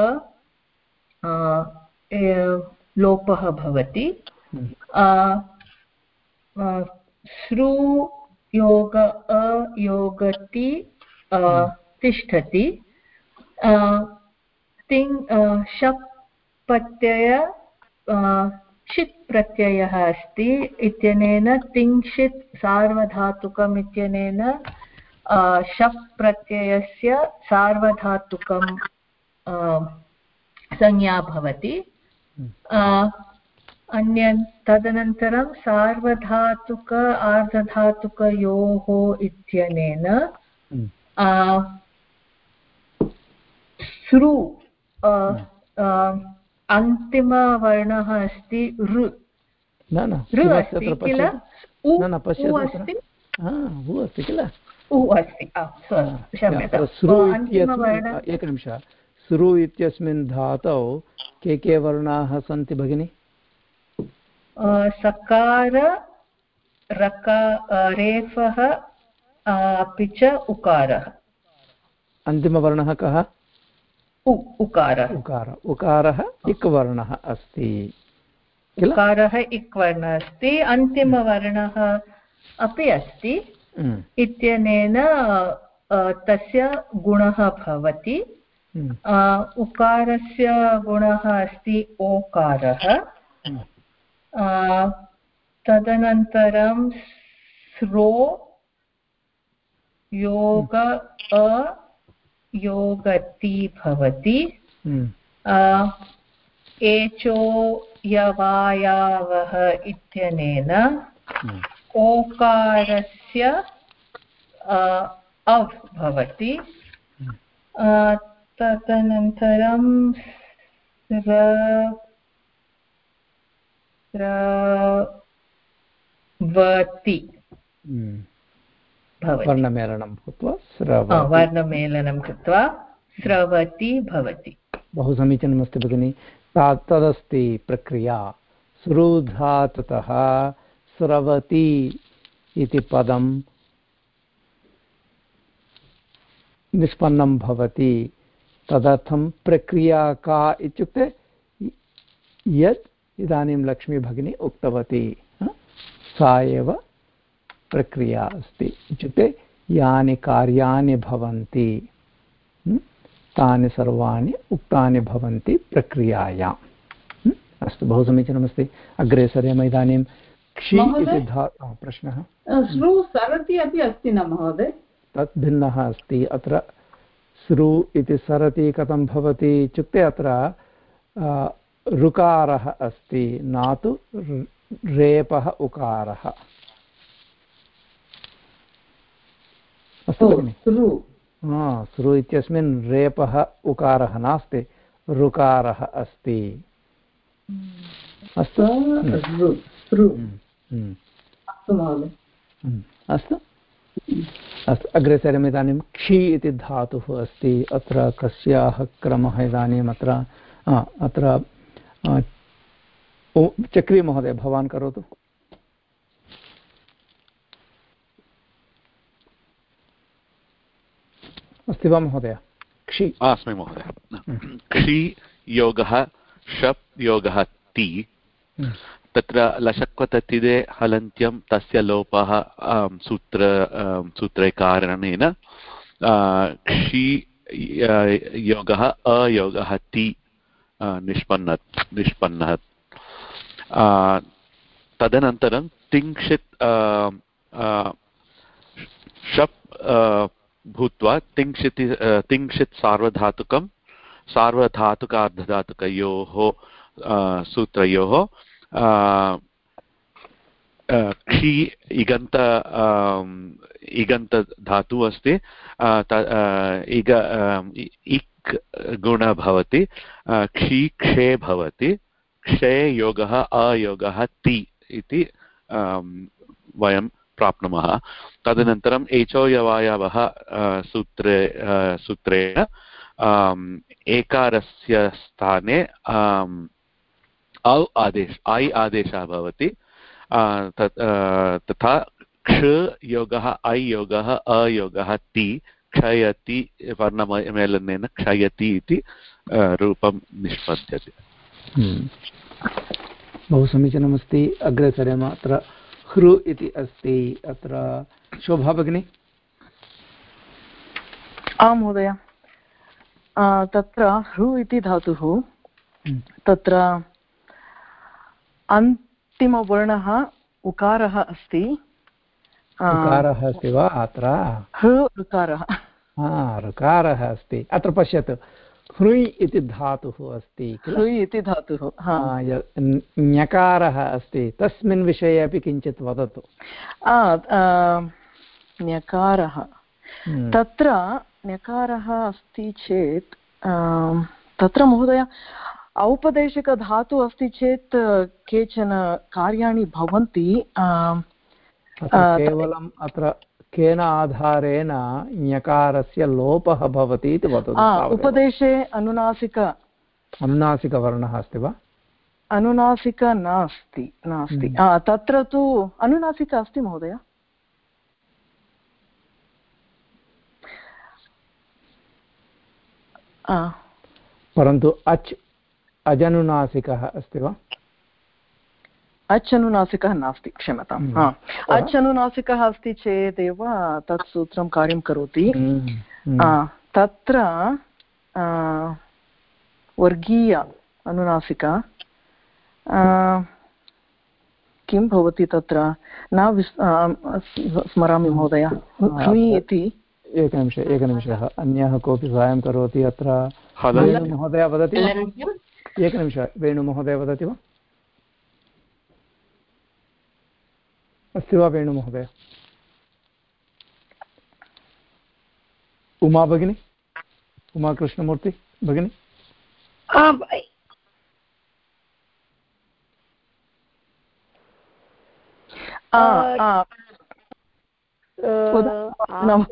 लोपः भवति। सृ योग अयोगति तिष्ठति। तिङ् शप् प्रत्यय षित् प्रत्ययः अस्ति। इत्यनेन तिङ्क्षित् सार्वधातुकम् इत्यनेन शप् प्रत्ययस्य सार्वधातुकं संज्ञा भवति। अन्य तदनन्तरं सार्वधातुक आर्धधातुकयोः इत्यनेन सृ अन्तिमवर्णः अस्ति ऋ। ऋ अस्ति किल? अस्ति? किल? एकनिमिष सृ इत्यस्मिन् धातौ के के वर्णाः सन्ति भगिनि? सकार रका रेफः अपि च उकारः। अन्तिमवर्णः कः? उकारः। उकार। उकारः इक् वर्णः अस्ति। उकारः इक् वर्णः अस्ति अन्तिमवर्णः अपि अस्ति। इत्यनेन तस्य गुणः भवति। उकारस्य गुणः अस्ति ओकारः। तदनन्तरं स्रो योग अ योगति भवति। एचो यवायावः इत्यनेन ओकारस्य अव् भवति। तदनन्तरं स्रवति वर्णमेलनं भूत्वा वर्णमेलनं कृत्वा स्रवति भवति। बहु समीचीनमस्ति भगिनि। तदस्ति प्रक्रिया। सुरुधातुतः स्रवति इति पदं निष्पन्नं भवति। तदर्थं प्रक्रिया का इत्युक्ते यत् इदानीं लक्ष्मीभगिनी उक्तवती सा एव प्रक्रिया अस्ति। इत्युक्ते यानि कार्याणि भवन्ति। तानि सर्वाणि उक्तानि भवन्ति प्रक्रियायाम् अस्तु बहु समीचीनमस्ति। अग्रे सरेम इदानीं क्षि इति धा प्रश्नः। सरति अपि अस्ति न महोदय? तत् भिन्नः अस्ति। अत्र सृ इति सरति कथं भवति इत्युक्ते अत्र ऋकारः अस्ति न तु रेपः उकारः। अस्तु भगिनि? सृ इत्यस्मिन् रेपः उकारः नास्ति ऋकारः अस्ति। अस्तु अस्तु अस्तु। अग्रे सर्वम् इदानीं क्षि इति धातुः अस्ति अत्र कस्याः क्रमः इदानीम् अत्र अत्र चक्री महोदय भवान् करोतु। अस्ति वा महोदय? क्षि। अस्मि महोदय। क्षि योगः शप् योगः ति। तत्र लशक्वततिदे हलन्त्यं तस्य लोपः सूत्र सूत्रे कारणेन क्षि योगः अयोगः ति निष्पन्न निष्पन्नः तदनन्तरं तिङ्क्षित् शप् भूत्वा तिङ्क्षिति तिङ्क्षित् सार्वधातुकं, सार्वधातुकार्धधातुकयोः सूत्रयोः क्षि इगन्त इगन्तधातुः अस्ति इग इक् गुण भवति क्षि क्षे भवति, क्षे योगः अयोगः ति इति वयं प्राप्नुमः। तदनन्तरम् एचोयवायवः सूत्रे सूत्रेण एकारस्य स्थाने औ आदेश, ऐ आदेशः भवति। तथा क्ष योगः, ऐ योगः अयोगः ति, क्षयति, वर्णमेलनेन क्षयति इति रूपं निष्पद्यते। हम्म। बहु समीचीनमस्ति, अग्रे सरेम, अत्र हृ इति अस्ति अत्र शोभा भगिनी। आं महोदय। तत्र हृ इति धातुः हम्म। तत्र अन्तिमवर्णः उकारः अस्ति। ऋकारः अस्ति वा? अत्र? हृ ऋकारः। ऋकारः अस्ति। अत्र पश्यतु। हृय् इति धातुः अस्ति हृय् इति धातुः ञकारः अस्ति। तस्मिन् विषये अपि किञ्चित् वदतु। ञकारः। हम्म। तत्र ञकारः अस्ति चेत् तत्र महोदय औपदेशिकधातुः अस्ति चेत् केचन कार्याणि भवन्ति केवलम् अत्र केन आधारेण ञकारस्य लोपः भवति इति वदतु उपदेशे अनुनासिक अनुनासिकवर्णः अस्ति वा? अनुनासिक नास्ति नास्ति। हम्म। तत्र तु अनुनासिक अस्ति महोदय। परन्तु अच् अजनुनासिकः अस्ति वा? अच् अनुनासिकः नास्ति क्षम्यतां हम्म। हा। अच् अनुनासिकः अस्ति चेदेव तत् सूत्रं कार्यं करोति। हम्म, तत्र वर्गीय अनुनासिका किं भवति तत्र? न विस् स्मरामि महोदय। इति। एकनिमिष एकनिमिषः। अन्यः कोऽपि साहाय्यं करोति अत्र? वेणुमहोदय वदति एकनिमिष वेणुमहोदय वदति वा? अस्ति वा वेणुमहोदय उमा भगिनी? उमाकृष्णमूर्ति भगिनी?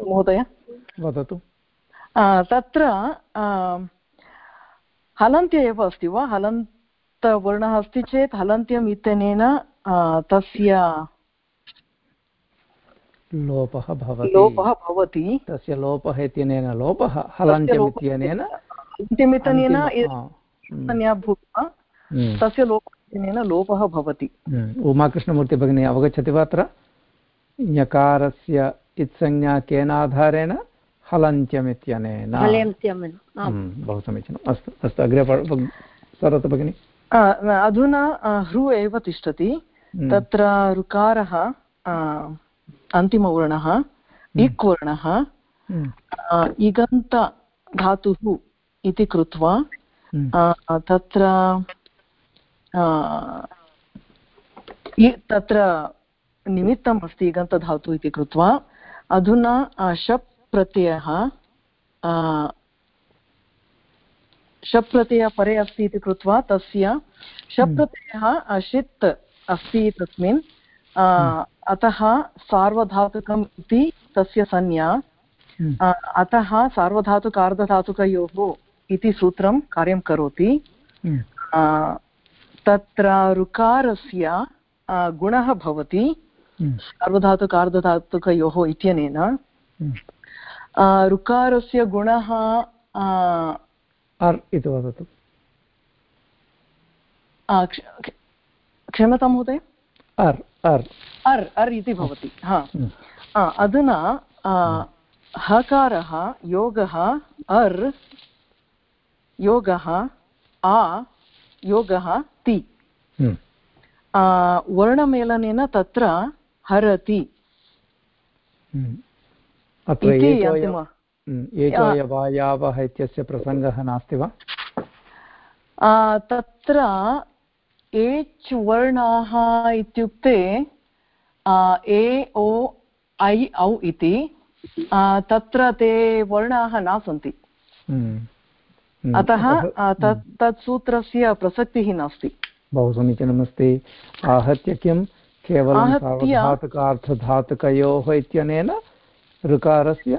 महोदय। वदतु। तत्र हलन्त्य एव अस्ति वा? हलन्तवर्णः अस्ति चेत् हलन्त्यम् इत्यनेन तस्य लोपः भवति। लोपः भवति। तस्य लोपः इत्यनेन लोपः हलन्त्यम् इत्यनेन अन्त्यमित्यनेन भूत्वा तस्य लोपः लोपः भवति। हम्म, उमाकृष्णमूर्ति भगिनी अवगच्छति वा अत्र ञकारस्य इत्संज्ञा केन आधारेण हलन्त्यमित्यनेन हम्म, बहु समीचीनम्। अस्तु अस्तु अग्रे सरतु भगिनि। अधुना ह्रु एव तिष्ठति। हम्म। तत्र ऋकारः अन्तिमवर्णः हम्म। इक् वर्णः इगन्तधातुः इति कृत्वा तत्र तत्र निमित्तम् अस्ति इगन्तधातुः इति कृत्वा अधुना शप् प्रत्ययः शप् प्रत्ययः परे अस्ति इति कृत्वा तस्य शप् प्रत्ययः षित् अस्ति तस्मिन् अतः सार्वधातुकम् इति तस्य संज्ञा। अतः सार्वधातुकार्धधातुकयोः इति सूत्रं कार्यं करोति। तत्र ऋकारस्य गुणः भवति। सार्वधातुकार्धधातुकयोः इत्यनेन। ऋकारस्य गुणः इति वदतु। क्षम्यतां महोदय। अर् अर्। अर् अर् इति भवति हा। अधुना हकारः योगः अर् योगः आ योगः ति। वर्णमेलनेन तत्र हरति। एतोयवायावः इत्यस्य प्रसङ्गः नास्ति वा? तत्र एच् वर्णाः इत्युक्ते ए ओ ऐ औ इति तत्र ते वर्णाः न सन्ति। अतः तत् तत् सूत्रस्य प्रसक्तिः नास्ति। बहु समीचीनमस्ति आहत्य किं? केवलं सार्वधातुकार्थधातुकयोः इत्यनेन ऋकारस्य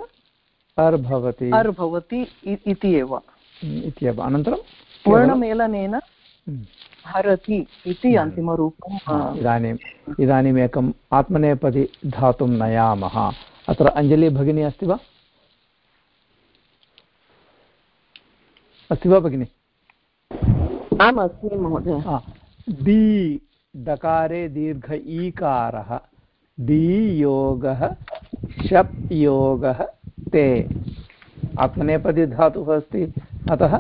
अर् भवति। अर् भवति इति एव। इत्येव। अनन्तरं वर्णमेलनेन हरति इति अन्तिमरूपम् इदानीम् इदानीम् एकम् आत्मनेपदि धातुं नयामः। अत्र अञ्जलि भगिनी अस्ति वा? अस्ति वा भगिनि? आम् अस्मि महोदय दी दकारे दीर्घ ईकारः दीयोगः शप् योगः ते। आत्मनेपदी धातुः अस्ति अतः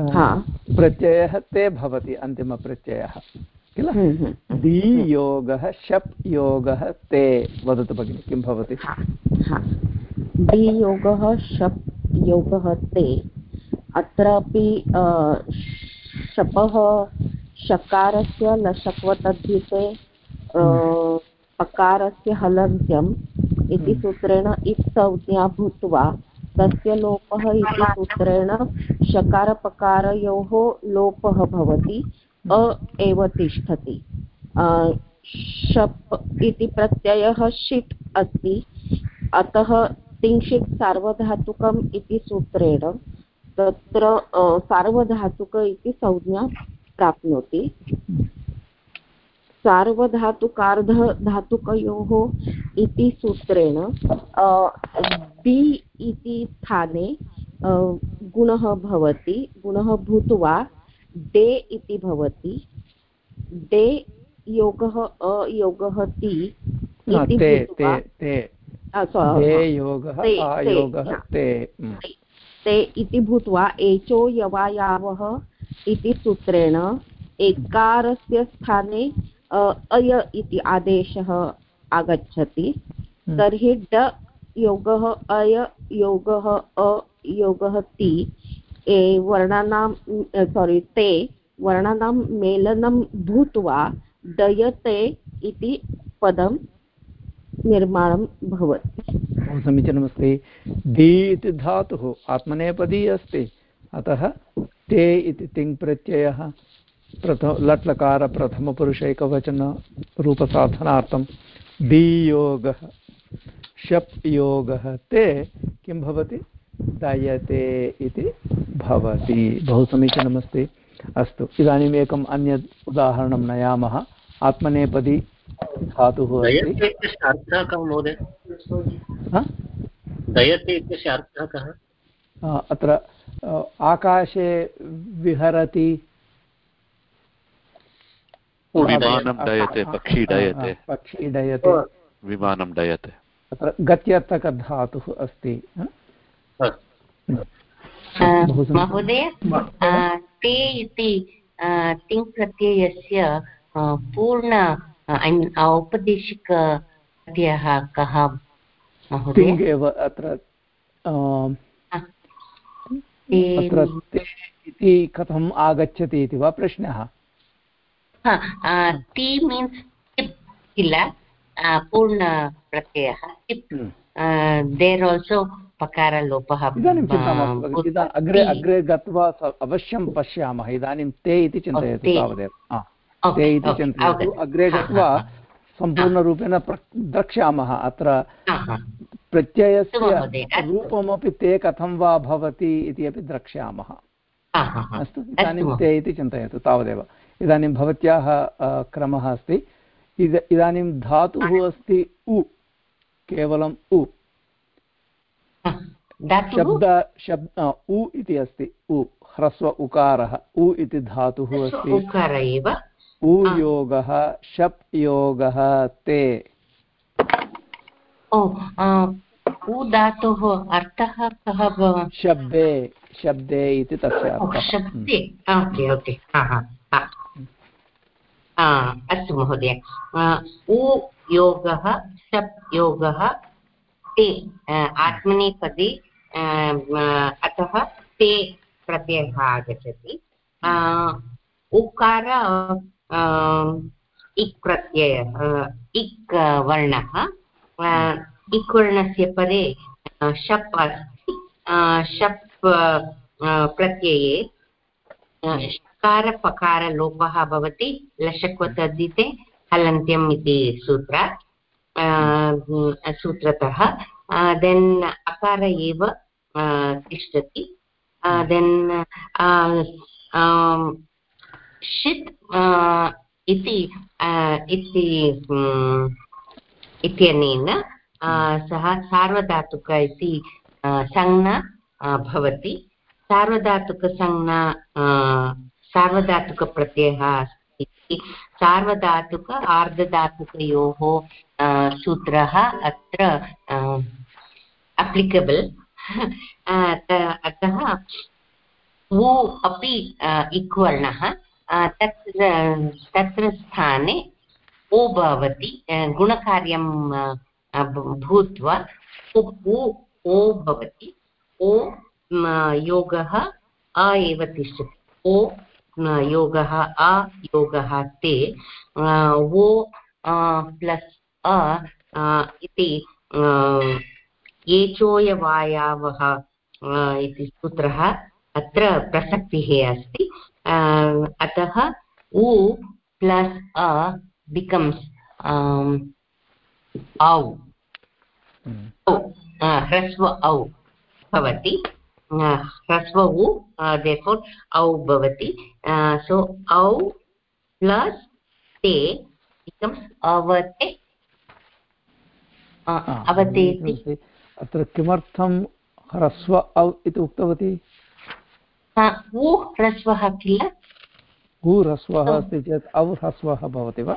प्रत्ययः ते भवति अन्तिमप्रत्ययः किल? हम्म, हम्म, हम्म। दीयोगः शप् योगः ते। वदतु भगिनि किं भवति? दीयोगः शप् योगः ते। अत्रापि शपः शकारस्य लशक्वतद्धिते पकारस्य हलन्त्यम् इति सूत्रेण इत्संज्ञा भूत्वा तस्य लोपः इति सूत्रेण शकारपकारयोः लोपः भवति, अ एव तिष्ठति। शप् इति प्रत्ययः षिट् अस्ति। अतः तिङ्षित् सार्वधातुकम् इति सूत्रेण तत्र सार्वधातुक इति संज्ञा प्राप्नोति। सार्वधातुकार्ध धातुकयोः इति सूत्रेण दि इति स्थाने गुणः भवति गुणः भूत्वा डे इति भवति डे योगः अयोगः ति ते इति भूत्वा एचो यवायावः इति सूत्रेण एकारस्य स्थाने अय इति आदेशः आगच्छति। हम्म। तर्हि ड योगः अय योगः अ योगः ति ए वर्णानां सोरि ते वर्णानां मेलनं भूत्वा दयते इति पदं निर्माणं भवति। समीचीनमस्ति। दि इति धातुः आत्मनेपदी अस्ति। अतः ते इति तिङ् प्रत्ययः प्रथम लट्लकार प्रथमपुरुषैकवचनरूपसाधनार्थं दियोगः शप् योगः ते किं भवति? दयते इति भवति। बहु समीचीनमस्ति अस्तु इदानीम् एकम् अन्यत् उदाहरणं नयामः। आत्मनेपदी धातुः अत्र आकाशे विहरति विमानं डयते पक्षी डयते पक्षी डयते विमानं डयते अत्र गत्यर्थकधातुः अस्ति महोदय ते इति तिङ् प्रत्ययस्य पूर्ण ऐ मीन् औपदेशिक प्रत्ययः कः महोदय? एव अत्र इति कथम् आगच्छति इति वा प्रश्नः? ति मीन्स् टिप् किल पूर्णप्रत्ययः टिप् देर् आल्सो पकारलोपः अग्रे अग्रे गत्वा अवश्यं पश्यामः. इदानीं ते इति चिन्तयतु तावदेव. ते इति चिन्तयतु. अग्रे गत्वा सम्पूर्णरूपेण द्रक्ष्यामः. अत्र प्रत्ययस्य रूपमपि ते कथं वा भवति इति अपि द्रक्ष्यामः. अस्तु इदानीं ते इति चिन्तयतु तावदेव. इदानीं भवत्याः क्रमः अस्ति। इद इदानीं धातुः अस्ति उ केवलम् उ। शब्द शब्द उ इति अस्ति उ ह्रस्व उकारः उ इति धातुः अस्ति। उयोगः शप् योगः ते। उ धातुः अर्थः कः शब्दे शब्दे इति तस्य शब्दे। Okay okay. अस्तु महोदय। उ योगः शप् योगः, ते आत्मनेपदे अतः ते प्रत्ययः आगच्छति। उकार इक् प्रत्यय इक् वर्णः इक् वर्णस्य परे शप् अस्ति। शप् प्रत्यये षकारपकारलोपः भवति लशक्वतद्धिते हलन्त्यम् इति सूत्रात्। सूत्रतः देन् अकार एव तिष्ठति। देन् षित् इति इत्यनेन सः सार्वधातुक इति संज्ञा भवति। सार्वधातुकसंज्ञा सार्वधातुकप्रत्ययः अस्ति। सार्वधातुक आर्धधातुकयोः सूत्रः अत्र अप्लिकबल् अतः वो अपि इक्वर्णः तत्र तत्र स्थाने ओ भवति गुणकार्यं भूत्वा उ ओ भवति, ओ योगः, अ, एव तिष्ठति। ओ योगः अ योगः ते वो प्लस् अ इति एचोयवायावः इति सूत्रः अत्र प्रसक्तिः अस्ति। अतः उ प्लस् अ बिकम्स् औ। ह्रस्व औ भवति। ह्रस्व उ देर्फोर् औ भवति. सो औ प्लस् ते बिकम्स् अवते. अवतेति. अत्र किमर्थं ह्रस्व औ इति उक्तवती? उ ह्रस्वः किल? उ ह्रस्वः अस्ति चेत् औ ह्रस्वः भवति वा?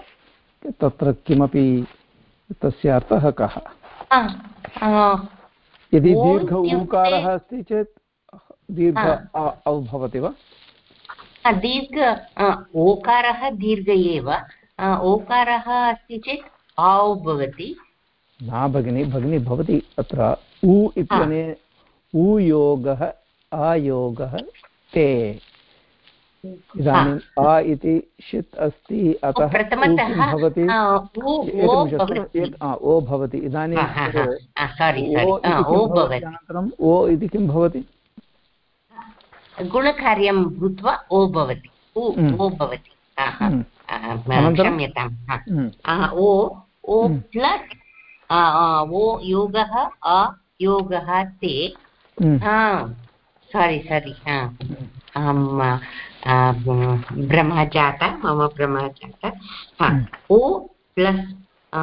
तत्र किमपि तस्य अर्थः कः? यदि दीर्घ ऊकारः अस्ति चेत् दीर्घ औ भवति वा? दीर्घ ओकारः दीर्घ एव। ओकारः अस्ति चेत् औ भवति। न भगिनि भगिनी भवति अत्र उ इत्यनेन उयोगः अयोगः ते। इदानीम् अ इति षित् अस्ति अतः भवति। ओ भवति। इदानीम् अनन्तरम् ओ इति किं भवति? गुणकार्यं भूत्वा ओ भवति। ओ भवति। क्षम्यताम्। ओ ओ प्लस् ओ योगः अयोगः ते। सारि सारि अहं भ्रमः जाता मम भ्रमः जाता ओ प्लस् अ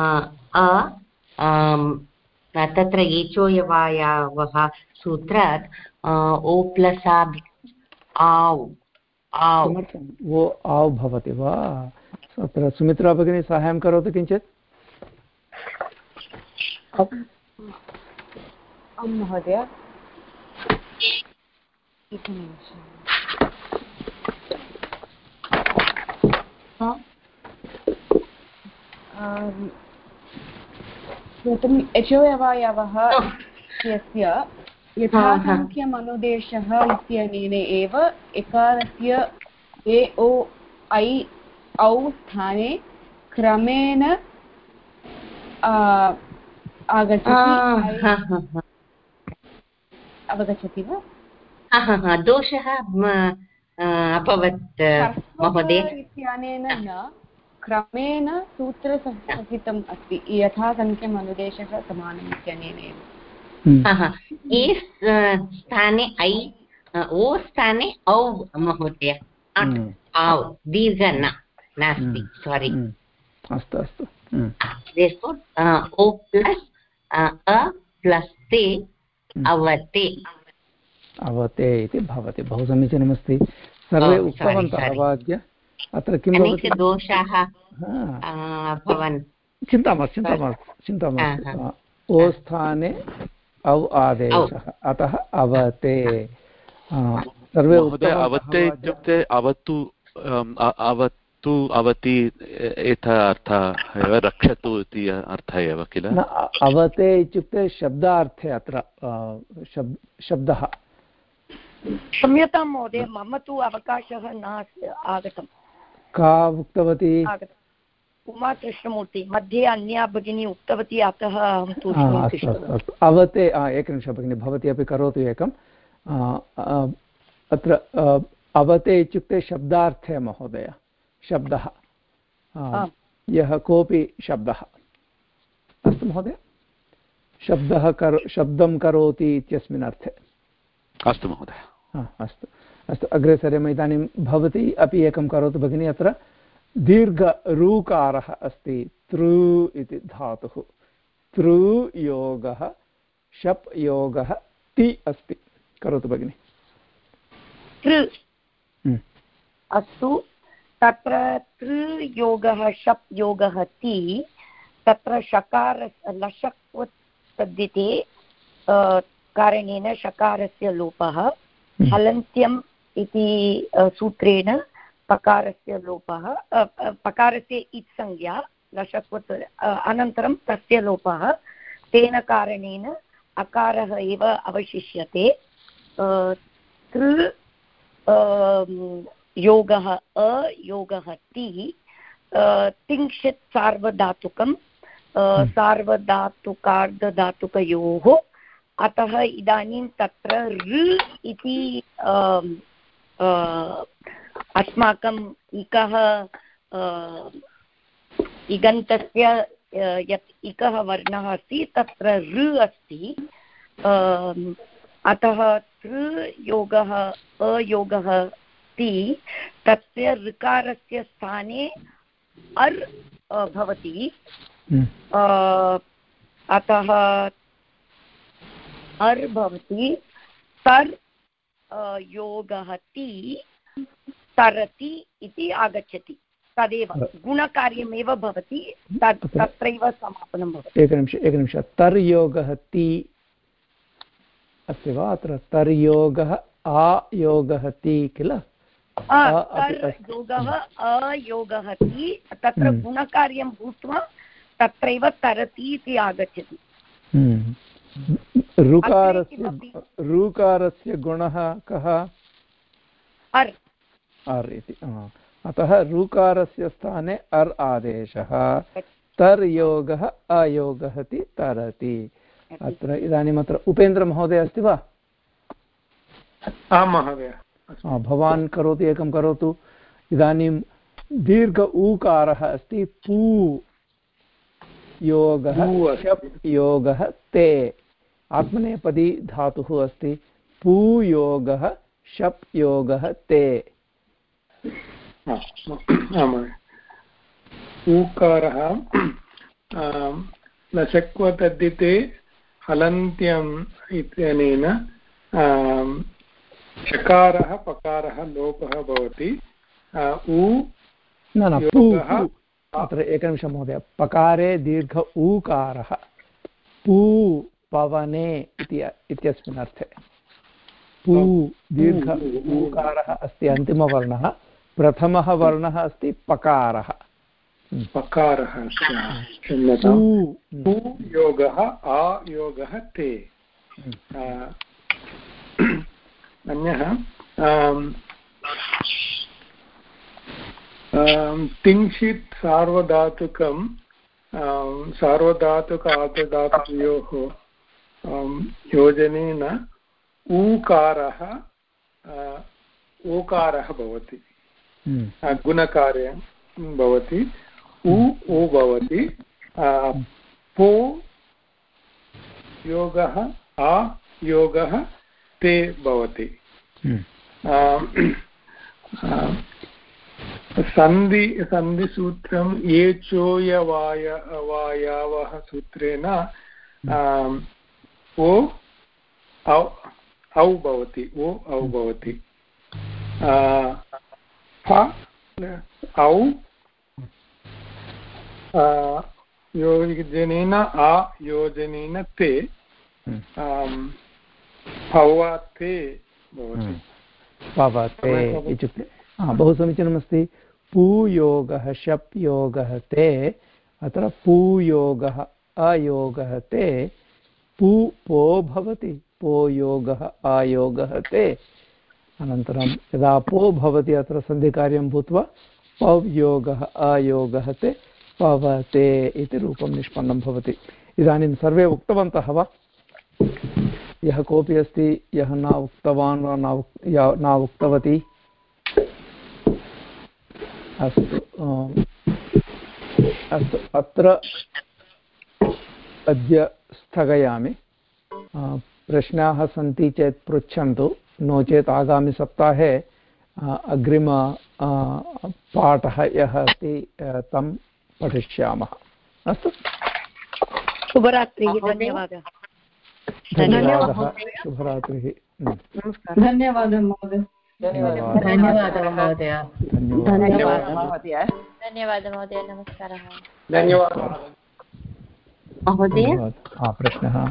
तत्र एचोयवायावः सूत्रात् ओ प्लस् आव् आव्। ओ आव् भवति वा? अत्र सुमित्रा भगिनी साहाय्यं करोतु किञ्चित्। आं महोदय। एकनिमिषम्। प्रथमम् यचोयवायवः इत्यस्य यथासङ्ख्यमनुदेशः इत्यनेन एव एकारस्य ए ओ ऐ औ स्थाने क्रमेण आगच्छति। अवगच्छति वा? दोषः अभवत् महोदय। इत्यनेन न क्रमेण सूत्रसहितम् अस्ति यथा सङ्ख्यम् अनुदेशः समानम् इत्यनेन एव। ए स्थाने ऐ ओ स्थाने औ महोदय। औ दीर्घ न नास्ति सोरि अस्तु अस्तु। ओ प्लस् अ प्लस् ते अवते। अवते इति भवति। बहु समीचीनमस्ति। सर्वे उक्तवन्तः वाद्य अत्र किं भवति? दोषाः भवन्। चिन्ता मास्तु चिन्ता मास्तु चिन्ता मास्तु ओ स्थाने औ आदेशः। अतः अवते। सर्वे अवते इत्युक्ते अवतु अवतु अवति एत अर्थः एव रक्षतु इति अर्थः एव किल? अवते इत्युक्ते शब्दार्थे अत्र शब्दः। क्षम्यतां महोदय मम तु अवकाशः न आगतम्। का उक्तवती? उमा कृष्णमूर्ति मध्ये अन्या भगिनी उक्तवती अतः अहं तु अवते एकनिमिषं भगिनि भवती अपि करोतु एकम्। अत्र अवते इत्युक्ते शब्दार्थे महोदय शब्दः। यः कोऽपि शब्दः। अस्तु महोदय। शब्दः करो शब्दं करोति इत्यस्मिन् अर्थे। अस्तु महोदय। अस्तु। अस्तु अग्रे सरेम इदानीं भवती अपि एकं करोतु भगिनी अत्र दीर्घरूकारः अस्ति तृ इति धातुः। तृ योगः शप् योगः ति अस्ति। करोतु भगिनि। अस्तु। तत्र तृ योगः शप् योगः ति। तत्र शकार लशक्व तद्धिते कारणेन शकारस्य लोपः। हलन्त्यम् इति सूत्रेण पकारस्य लोपः पकारस्य इत् संज्ञा लशक्वत् अनन्तरं तस्य लोपः तेन कारणेन अकारः एव अवशिष्यते तृ योगः अयोगः ति तिंशित् सार्वधातुकं सार्वधातुकार्धधातुकयोः अतः इदानीं तत्र ऋ इति अस्माकम् इकः इगन्तस्य यत् इकः वर्णः अस्ति तत्र ऋ अस्ति। अतः तृ योगः अयोगः ति तस्य ऋकारस्य स्थाने अर् भवति। अतः अर् भवति तर् योगः ति तरति इति आगच्छति। तदेव गुणकार्यमेव भवति तत् तत्रैव समापनं भवति। एकनिमिष एकनिमिष। तर्योगः ति अस्ति वा अत्र? तर्योगः आयोगः ति किल? योगः अयोगः ति तत्र गुणकार्यं भूत्वा तत्रैव तरति इति आगच्छति। ऋकारस्य ऋकारस्य गुणः कः? अर्। अर् इति अतः ऋकारस्य स्थाने अर् आदेशः। तर्योगः अयोगः इति तरति। अत्र इदानीम् अत्र उपेन्द्रमहोदय अस्ति वा? आं महोदय। भवान् करोतु एकं करोतु। इदानीं दीर्घ ऊकारः अस्ति पू। योगः योगः ते। आत्मनेपदी धातुः अस्ति। पूयोगः शप् योगः ते ऊकारः लशक्वतद्धिते हलन्त्यम् इत्यनेन चकारः पकारः लोपः भवति। उ न न अत्र एकनिमिषं महोदय। पकारे दीर्घ ऊकारः। पू पवने इति इत्यस्मिन् अर्थे। पू दीर्घ ऊकारः अस्ति अन्तिमवर्णः। प्रथमः वर्णः अस्ति पकारः। पकारः योगः आयोगः ते। अन्यः तिंशित् सार्वधातुकं सार्वधातुक आर्धधातुकयोः योजनेन ऊकारः ऊकारः भवति। गुणकार्यं भवति। उ उ भवति। पो योगः आ योगः ते भवति। सन्धि सन्धिसूत्रं ये चोयवाय वायावः सूत्रेण ओ औ भवति ओ औ भवति। औ योजनेन आ योजनेन ते भवते भवति। भवते इत्युक्ते बहु समीचीनमस्ति। पूयोगः शप् योगः ते अत्र पूयोगः अयोगः ते पू, पो भवति, पो योगः अयोगः ते। अनन्तरं यदा पो भवति, अत्र सन्धिकार्यं भूत्वा पव् योगः अयोगः ते पवते इति रूपं निष्पन्नं भवति। इदानीं सर्वे उक्तवन्तः वा? यः कोऽपि अस्ति, यः न उक्तवान् वा, न न उक्तवती? अस्तु अस्तु, अत्र अद्य स्थगयामि। प्रश्नाः सन्ति चेत् पृच्छन्तु। नो चेत् आगामिसप्ताहे अग्रिम पाठः यः अस्ति तं पठिष्यामः। अस्तु। शुभरात्रिः धन्यवादः। धन्यवादः। शुभरात्रिः। धन्यवादः महोदय। धन्यवादः। महोदय। धन्यवादः महोदय। धन्यवादः महोदय। नमस्कारः। धन्यवादः। महोदय? प्रश्नः